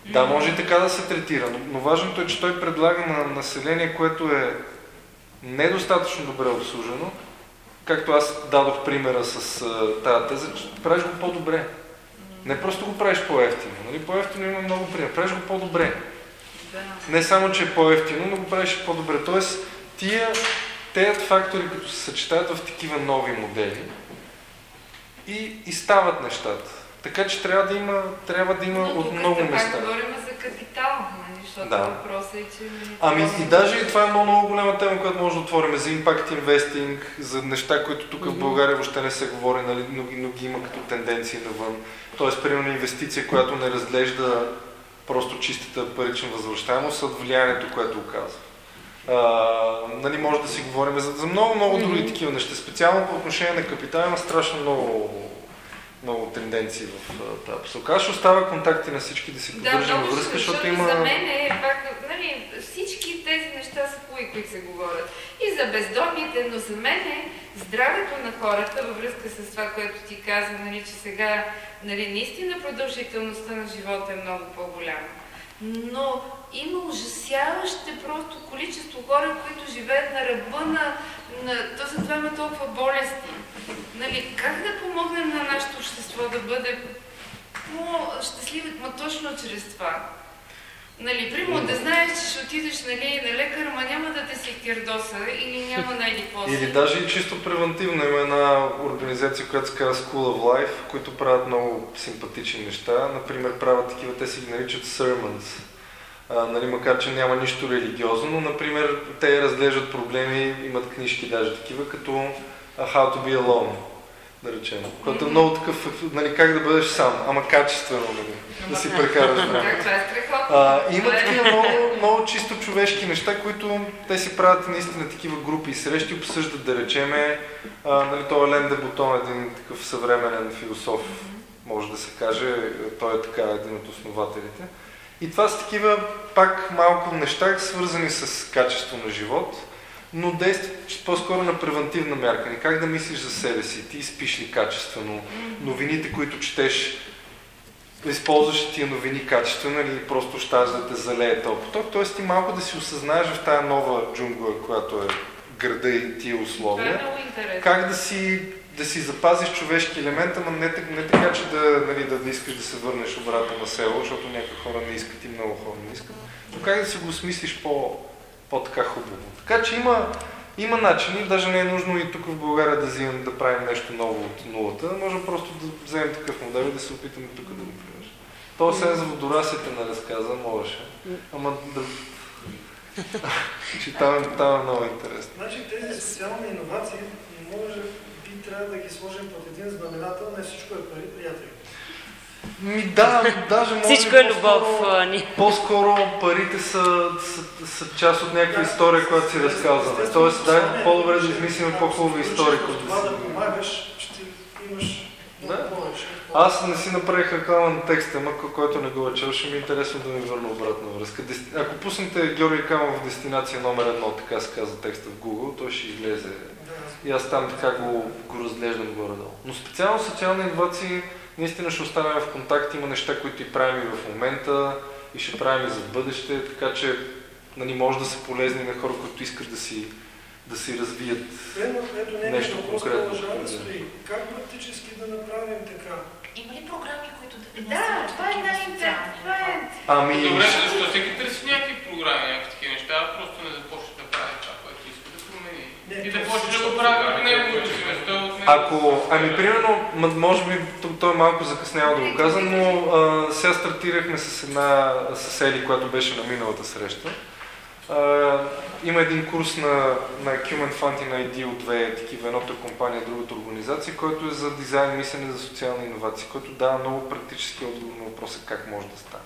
Да, може и така да се третира, но, но важното е, че той предлага на население, което е недостатъчно добре обслужено, както аз дадох примера с а, тази теза, че правиш го по-добре. Не просто го правиш по-ефтино. Нали? По-ефтино има много пример. Правиш го по-добре. Не само, че е по-ефтино, но го правиш по-добре. Тоест, тия, тези фактори, като се съчетаят в такива нови модели и, и стават нещата. Така че трябва да има, трябва да има Но от много места. говорим за капитал, нали? защото Да. въпросът е, че... Ами и даже и това е много, много голяма тема, която може да отворим за импакт инвестинг, за неща, които тук в България въобще не се говори, нали, но, но ги има като тенденции навън. Тоест, примерно инвестиция, която не разглежда просто чистата парична възвръщаемост, от влиянието, което оказва. А, нали, може да си говорим за, за много, много други такива неща. Специално по отношение на капитала има страшно много, много тенденции в тази посока. Ще оставя контакти на всички да си Да, поддържаме много връзка, защото защото има... за мен е пак, нали, всички тези неща са хубави, които се говорят. И за бездомните, но за мен е здравето на хората във връзка с това, което ти каза, нали, че сега нали, наистина продължителността на живота е много по-голяма. Но има ужасяваще просто количество хора, които живеят на ръба на... на то затова има толкова болести. Нали, как да помогнем на нашето общество да бъде по-щастливо, ма точно чрез това? Нали, примерно да знаеш, че ще отидеш нали, на лекар, ма няма да те си кирдоса или няма найди после. Или даже и чисто превентивно има една организация, която се казва School of Life, които правят много симпатични неща. Например, правят такива, те си ги наричат sermons. А, нали, макар, че няма нищо религиозно, но, например, те разглеждат проблеми, имат книжки даже такива, като How to be alone, да речем. Което е много такъв, нали, как да бъдеш сам, ама качествено, нали, да си прекараш време. Е. А, има такива много, много чисто човешки неща, които те си правят наистина такива групи и срещи, обсъждат, да речеме, а, нали, той е Лен де Бутон, един такъв съвременен философ, може да се каже, той е така един от основателите. И това са такива пак малко неща, свързани с качество на живот, но действат по-скоро на превентивна мярка. Не как да мислиш за себе си, ти спиш ли качествено, новините, които четеш, използваш тия новини качествено или просто ще да те залее този поток. Тоест ти малко да си осъзнаеш в тая нова джунгла, която е града и тия е условия, интересно. как да си да си запазиш човешки елемент, ама не, не така, че да, нали, да, да искаш да се върнеш обратно на село, защото някои хора не искат и много хора не искат, но как да си го смислиш по, по-така хубаво. Така че има, има начини, даже не е нужно и тук в България да взимам да правим нещо ново от нулата, може просто да вземем такъв модел и да се опитаме тук да го приложим. То сега за водорасите не разказа, можеше, ама да... че там, е- там е много интересно. Значи тези социални иновации може би трябва да ги сложим под един знаменател, не всичко е пари, приятели. Ми да, даже може Всичко е любов. по-скоро-. По-скоро парите са, са, са част от някаква история, която си разказваме. Тоест, дай по-добре да измислим по-хубави истории, Това да да помагаш, ще имаш много Да. повече. Аз не си направих реклама на текста, ама кой- който не го е чел, ще ми е интересно да ми върна обратна връзка. Ако пуснете Георги Камов дестинация номер едно, така се казва текста в Google, той ще излезе. Да. И аз там така го, го разглеждам горе-долу. Но специално социални иновации наистина ще оставяме в контакт. Има неща, които и правим и в момента и ще правим и за бъдеще, така че нали, може да са полезни на хора, които искат да си, да си развият. Ето, ето не Нещо нещо въпрос конкретно. да стои. Как практически да направим така? Има ли програми, които да Да, финансират това е най-интересно. е... Ами, Добре, защо всеки търси някакви програми, някакви такива неща, а просто не започне да прави това, което иска да промени. Не, И да то почне да го прави е неговото него. Ако, ами примерно, може би той е малко закъснял да го каза, но а, сега стартирахме с една с Ели, която беше на миналата среща. А, има един курс на, на Human Fund и на ID от две такива, едното е компания, другата организация, който е за дизайн, мислене за социални иновации, който дава много практически отговор на въпроса как може да стане.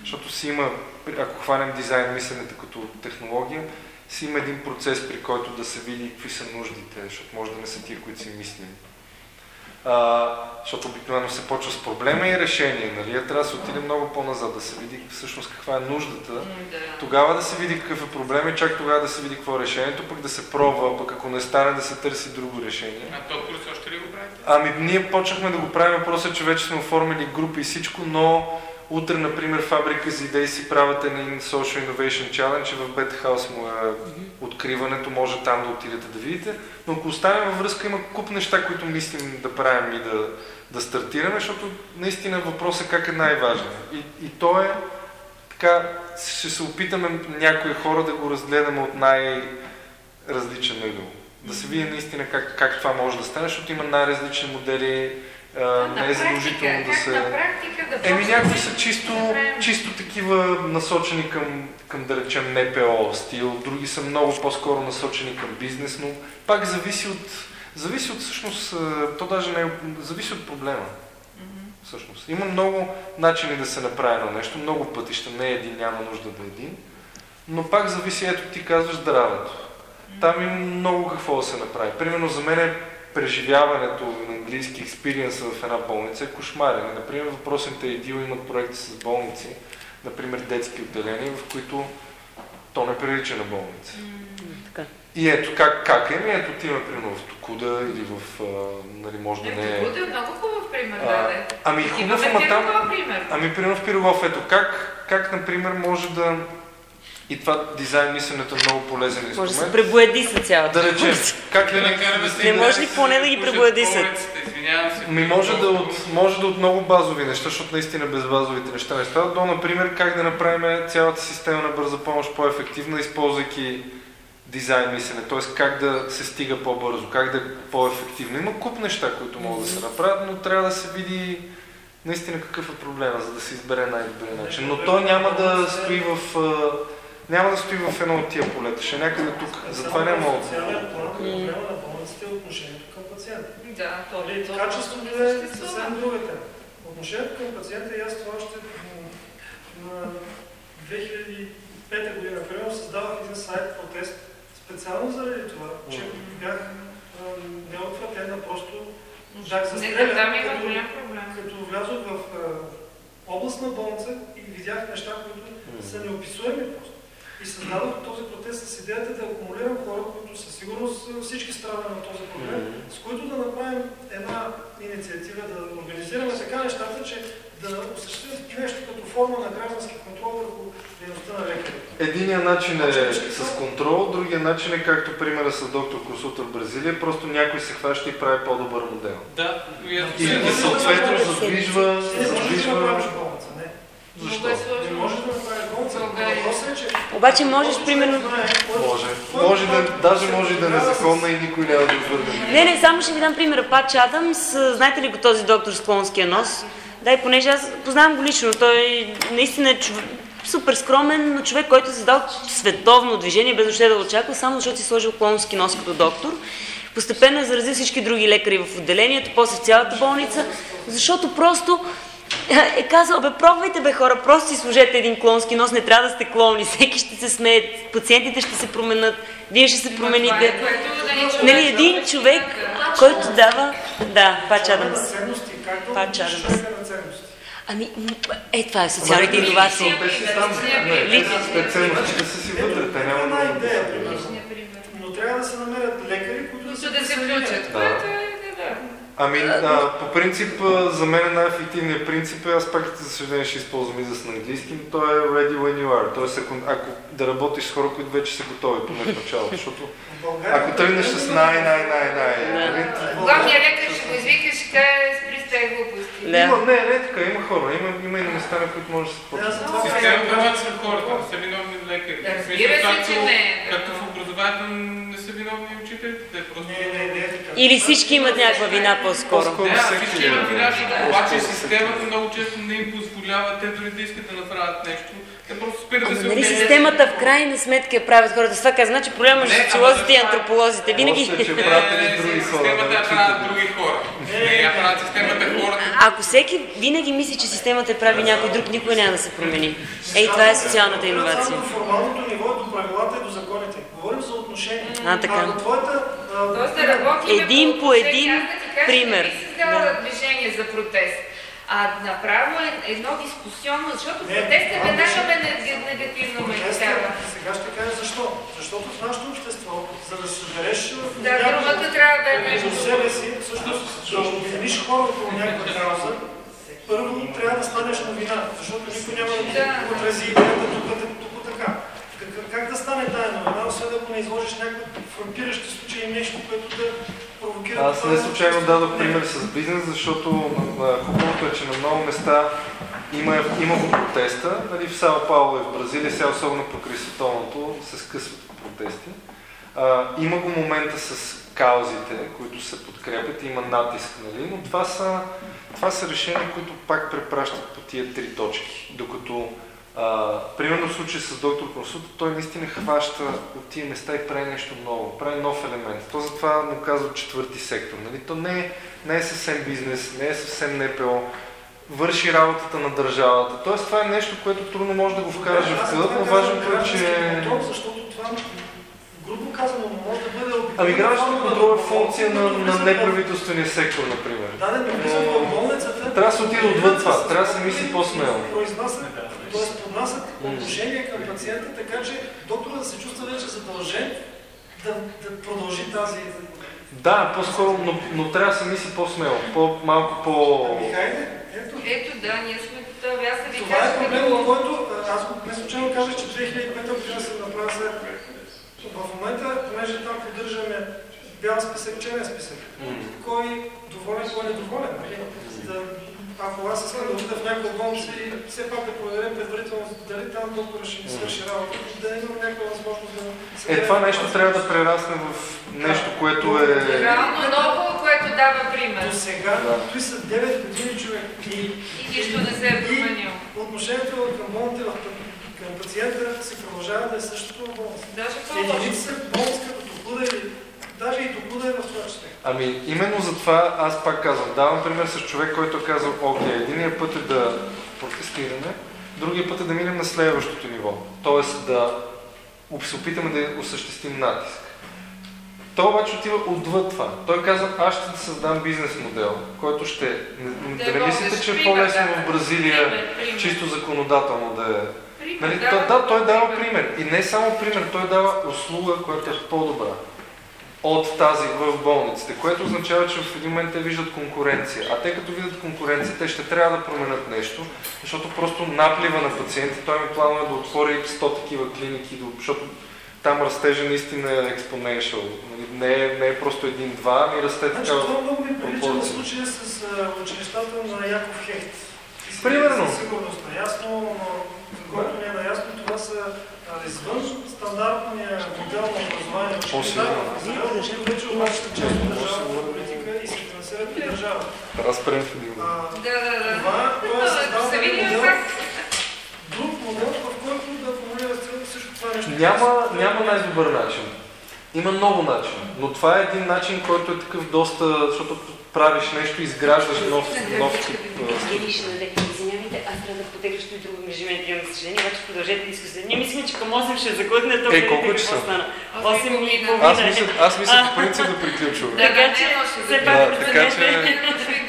Защото си има, ако хванем дизайн, мисленето като технология, си има един процес, при който да се види какви са нуждите, защото може да не са тия, които си мислим. А, защото обикновено се почва с проблема и решение, нали? А трябва да се отиде много по-назад, да се види всъщност каква е нуждата. Тогава да се види какъв е проблем и чак тогава да се види какво е решението, пък да се пробва, пък ако не стане да се търси друго решение. А то курс още ли го правите? Ами ние почнахме да го правим, просто че вече сме оформили групи и всичко, но утре, например, Фабрика за идеи си правят един Social Innovation Challenge в Beta House му е откриването, може там да отидете да видите. Но ако останем във връзка, има куп неща, които мислим да правим и да, да стартираме, защото наистина въпросът е как е най-важен. И, и то е така, ще се опитаме някои хора да го разгледаме от най-различен ъгъл. Да се види наистина как, как това може да стане, защото има най-различни модели, не е задължително да се... Еми някои са чисто, чисто такива насочени към, към да речем НПО стил, други са много по-скоро насочени към бизнес, но пак зависи от, зависи от всъщност, то даже не е, зависи от проблема. Всъщност. Има много начини да се направи едно нещо, много пътища, не е един, няма нужда да е един, но пак зависи, ето ти казваш здравето. Там има много какво да се направи. Примерно за мен е преживяването на английски експириенс в една болница е кошмарен. И, Например, въпросните ИДИЛ имат проекти с болници, например детски отделения, в които то не прилича на болница. Така. И ето как, как е, ми ето отиваме примерно в Токуда или в, а, нали, може да не е... Ето, е много хубав пример, А, даде. Ами хубаво, ама там... пример. Ами примерно в Пирогов, ето как, как например може да... И това дизайн мисленето е много полезен Може да се инструмент. пребояди с цялата. Да речем, как Да не... накараме да се стигне- Не може ли поне да ги се. Ми може да, от, може да от много базови неща, защото наистина без базовите неща не става. До, например, как да направим цялата система на бърза помощ по-ефективна, използвайки дизайн мислене, т.е. как да се стига по-бързо, как да е по-ефективно. Има куп неща, които могат да се направят, но трябва да се види наистина какъв е проблема, за да се избере най-добрия начин. Но той няма да стои в... Няма да стои в едно от тия полета, ще е някъде тук. Затова няма да Социалният план, проблема на болниците е отношението към пациента. Да, то Нали, то Качеството е съвсем друга тема. Отношението към пациента и аз това още м, на 2005 година, примерно, създавах един сайт протест специално заради това, че бях неотвратен, а просто бях застрелян, там има като- голям проблем. като влязох в а, областна болница и видях неща, които са неописуеми просто. И създадох този протест с идеята да акумулирам хора, които със сигурност а, всички страдат на този проблем, с които да направим една инициатива, да организираме така нещата, че да осъществят нещо като форма на граждански контрол върху дейността на лекарите. Единият начин е с контрол, другия начин е както примера с доктор Косутър в Бразилия, просто някой се хваща и прави по-добър модел. Да, и и съответно задвижва, задвижва... Защо? Не можеш да направиш болница. Въпросът е, че Обаче можеш, примерно... Може. Може да, даже може и да е незаконна и никой няма да отвърне. Не, не, само ще ви дам примера. Пач Адамс, знаете ли го този доктор с клонския нос? Да, и понеже аз познавам го лично, той наистина е чов... супер скромен, но човек, който е създал световно движение, без въобще да го очаква, само защото си сложил клонски нос като доктор. Постепенно е заразил всички други лекари в отделението, после в цялата болница, защото просто е казал, бе, пробвайте бе хора, просто си сложете един клонски нос, не трябва да сте клоуни, всеки ще се смее, пациентите ще се променят, вие ще се промените. Нали, един човек, който дава... Да, Пач Адамс. обучиш Адамс. Ами, е, това е социалните иновации. Те си там, не, те си- те ценностите са си вътре, те няма да... идея. Но трябва да се намерят лекари, които да се включат. Да. Ами, а, по принцип, за мен най-ефективният принцип е, аз пак, за съжаление, ще използвам израз на английски, но той е ready when you are. Тоест, ако, ако да работиш с хора, които вече са готови, поне в началото, защото ако тръгнеш с най, най, най, най, Главният лекар ще го извика ще каже спри с тези глупости. Има, не, не така, има хора, има, има и на места, на които може да се почне. обаче са хората, са виновни лекари. Разбира се, че не. Както в образованието не са виновни учителите, те просто... Не, не, не. Или всички имат някаква вина по-скоро. Всеки всички е. имат вина, обаче системата много често не им позволява те дори да искат да направят нещо. Те просто спират да Ама се нали системата в крайна сметка я правят хората. Това каза, значи проблема между Не, ама социолозите и е- антрополозите. Винаги... Просто е, че други хора. Системата я правят други хора. Не, я правят системата хората. Ако всеки винаги мисли, че системата я прави някой друг, никой няма да се промени. Ей, това е социалната иновация. Само до формалното ниво, до правилата и до законите. Говорим за отношения. А, така. Ако твоята... Тоест да работим Един по един пример. Не би създала Да. движение за протест. А направо е едно дискусионно, защото Не, протестът това веднага ме нег- негативно ме Протеста, изтява. Сега ще кажа защо. Защото в нашето общество, за да събереш Да, думата трябва да е между себе си, всъщност да обединиш хора около някаква кауза, първо трябва да станеш новина, защото никой няма да отрази идеята тук, тук така. Как, как да стане тая новина, освен ако не изложиш някакви фрапиращи случаи и нещо, което да Аз не случайно дадох пример с бизнес, защото хубавото е, че на много места има, има го протеста. Нали, в Сао Пауло и в Бразилия, сега особено покрай световното, се скъсват протести. А, има го момента с каузите, които се подкрепят, има натиск, нали? но това са, това са решения, които пак препращат по тия три точки. Докато, а, примерно в случая с доктор Консулта, той наистина хваща от тия места и прави нещо ново, прави нов елемент. То затова му казва четвърти сектор. Нали? То не е, не е съвсем бизнес, не е съвсем НПО, върши работата на държавата. Тоест това е нещо, което трудно може да го вкараш в къл, но важното е, че... Контрол, защото това, грубо казано, може да бъде обикновено. Ами граждански форма контрол е функция на, на неправителствения сектор, например. Да, да, болницата. Трябва да се отиде отвъд това, трябва да се мисли по-смело. Произнасят, т.е. поднасят отношение към пациента, така че доктора да се чувства вече задължен да, да продължи тази... Да, по-скоро, но, но трябва да се мисли по-смело, по, малко по... Ами хайде, ето. Ето да, ние сме готови. Аз да ви Това е кажа проблем, като... който аз не случайно казах, че 2005 година се направи след. В момента, понеже там поддържаме бял списък, черен списък. Кой доволен, кой недоволен. нали? Да, ако аз искам да отида в някаква болница и все пак да проверим предварително дали там доктора ще ми свърши работа, да имам някаква възможност да се Е, това нещо трябва да прерасне в нещо, което е... Реално много, което дава пример. До сега, Да. той са 9 години човек и, И нищо не се е променило. отношението към болните, към пациента се продължава да е същото болница. Даже по-лошо. Единица като Токуда или даже и Токуда е в това число. Ами, именно за това аз пак казвам, давам пример с човек, който е казал, окей, единият път е да протестираме, другия път е да минем на следващото ниво. Тоест да се опитаме да осъществим натиск. Той обаче отива отвъд това. Той казва, аз ще създам бизнес модел, който ще... Не, Да да не мислите, че е по-лесно да. в Бразилия Пример, пример. чисто законодателно да е... Пример, Нали, то, да, той дава пример. И не само пример, той дава услуга, която е по-добра. От тази в болниците, което означава, че в един момент те виждат конкуренция. А те като видят конкуренция, те ще трябва да променят нещо, защото просто наплива на пациенти. Той ми планува да отвори 100 такива клиники, защото там растежа наистина е exponential. Нали, Не е, не е просто един-два, ами расте Значи така. това много ми прилича на случая с училищата на Яков Хейт. Примерно. със сигурност наясно, но за който не е наясно, това са извън стандартния модел на образование в По-сигурно. училищата, които вече обаче част от държавната политика и се финансират от да спрем в един. Да, това, това е създава Да видим модел, друг модел, в който да формулира също това нещо. Няма, няма най-добър начин. Има много начини, но това е един начин, който е такъв доста, защото правиш нещо, изграждаш нов, нов тип. Ще. Извинявайте, аз трябва да потегля, и друго ангажимент имам, за съжаление, обаче продължете дискусията. Ние мислим, че към 8 ще заглътне то. Е, колко е часа? 8 и половина. Аз мисля, аз мисля по принцип да приключваме. Така че, все пак Да, така че-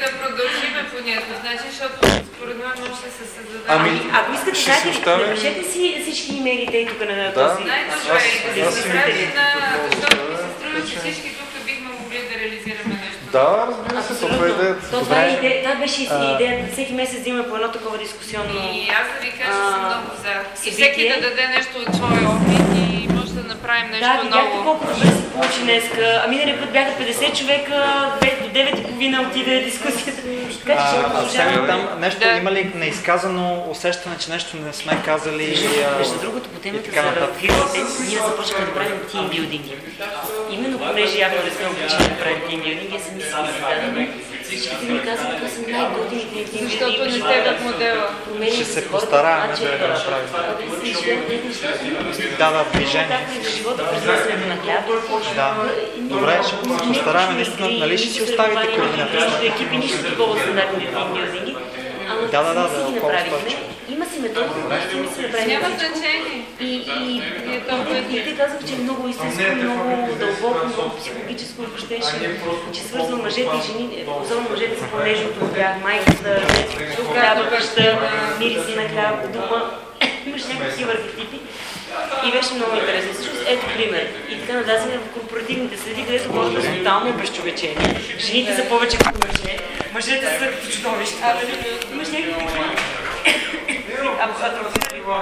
да продължиме по някакъв начин, защото според мен може да се създаде. Ами, Ако искате, ще си оставим- напишете си всички имейлите и тук на Да. този. Най-добре е да аз се си прави мисля, на... отново Защото ми се струва, че всички тук бихме могли да реализираме. Да, разбира се, това е идеята. То това, е идея, това беше А. идеята. Всеки месец да има по едно такова дискусионно. И аз да ви кажа, че съм А, много за. И всеки да даде нещо от своя опит и направим нещо Да, видяхте ново. колко добре се получи днеска. А миналия път бяха 50 човека, две- до 9.30 отиде дискусията. Така че ще продължаваме. там нещо, Да. има ли неизказано усещане, че нещо не сме казали? Между другото, по темата за нататък? филмите, ние започнахме да правим тимбилдинги. Именно понеже явно не сме обучени да правим тимбилдинги, аз съм си създадена. Всичките ми казват, това са най-готините тимбилдинги. Защото не сте в модела. Ще се постараем да го направим. Да, да, движение. Да. Добре, ще се постараем наистина, нали ще си оставите координатите? Екипи нищо такова стандартни. Ама Да, да, да, си да, ги направихме. 100 човека. Има си методика, която сме си направили Няма значение. И, и, И е толкова и те казаха, че е много истинско, много дълбоко, много психологическо въобще, че свързва мъжете и жени, особено мъжете са по-нежно от тях, майката, детството, хляба, къща, мириса на хляб, дома. Имаш някакви такива архетипи. И беше много интересно. Всъщност, ето пример. И така надазиме в корпоративните среди, където хората са тотално обезчовечени. Жените са повече като мъже, мъжете са като чудовища. Такива. Абсолютно.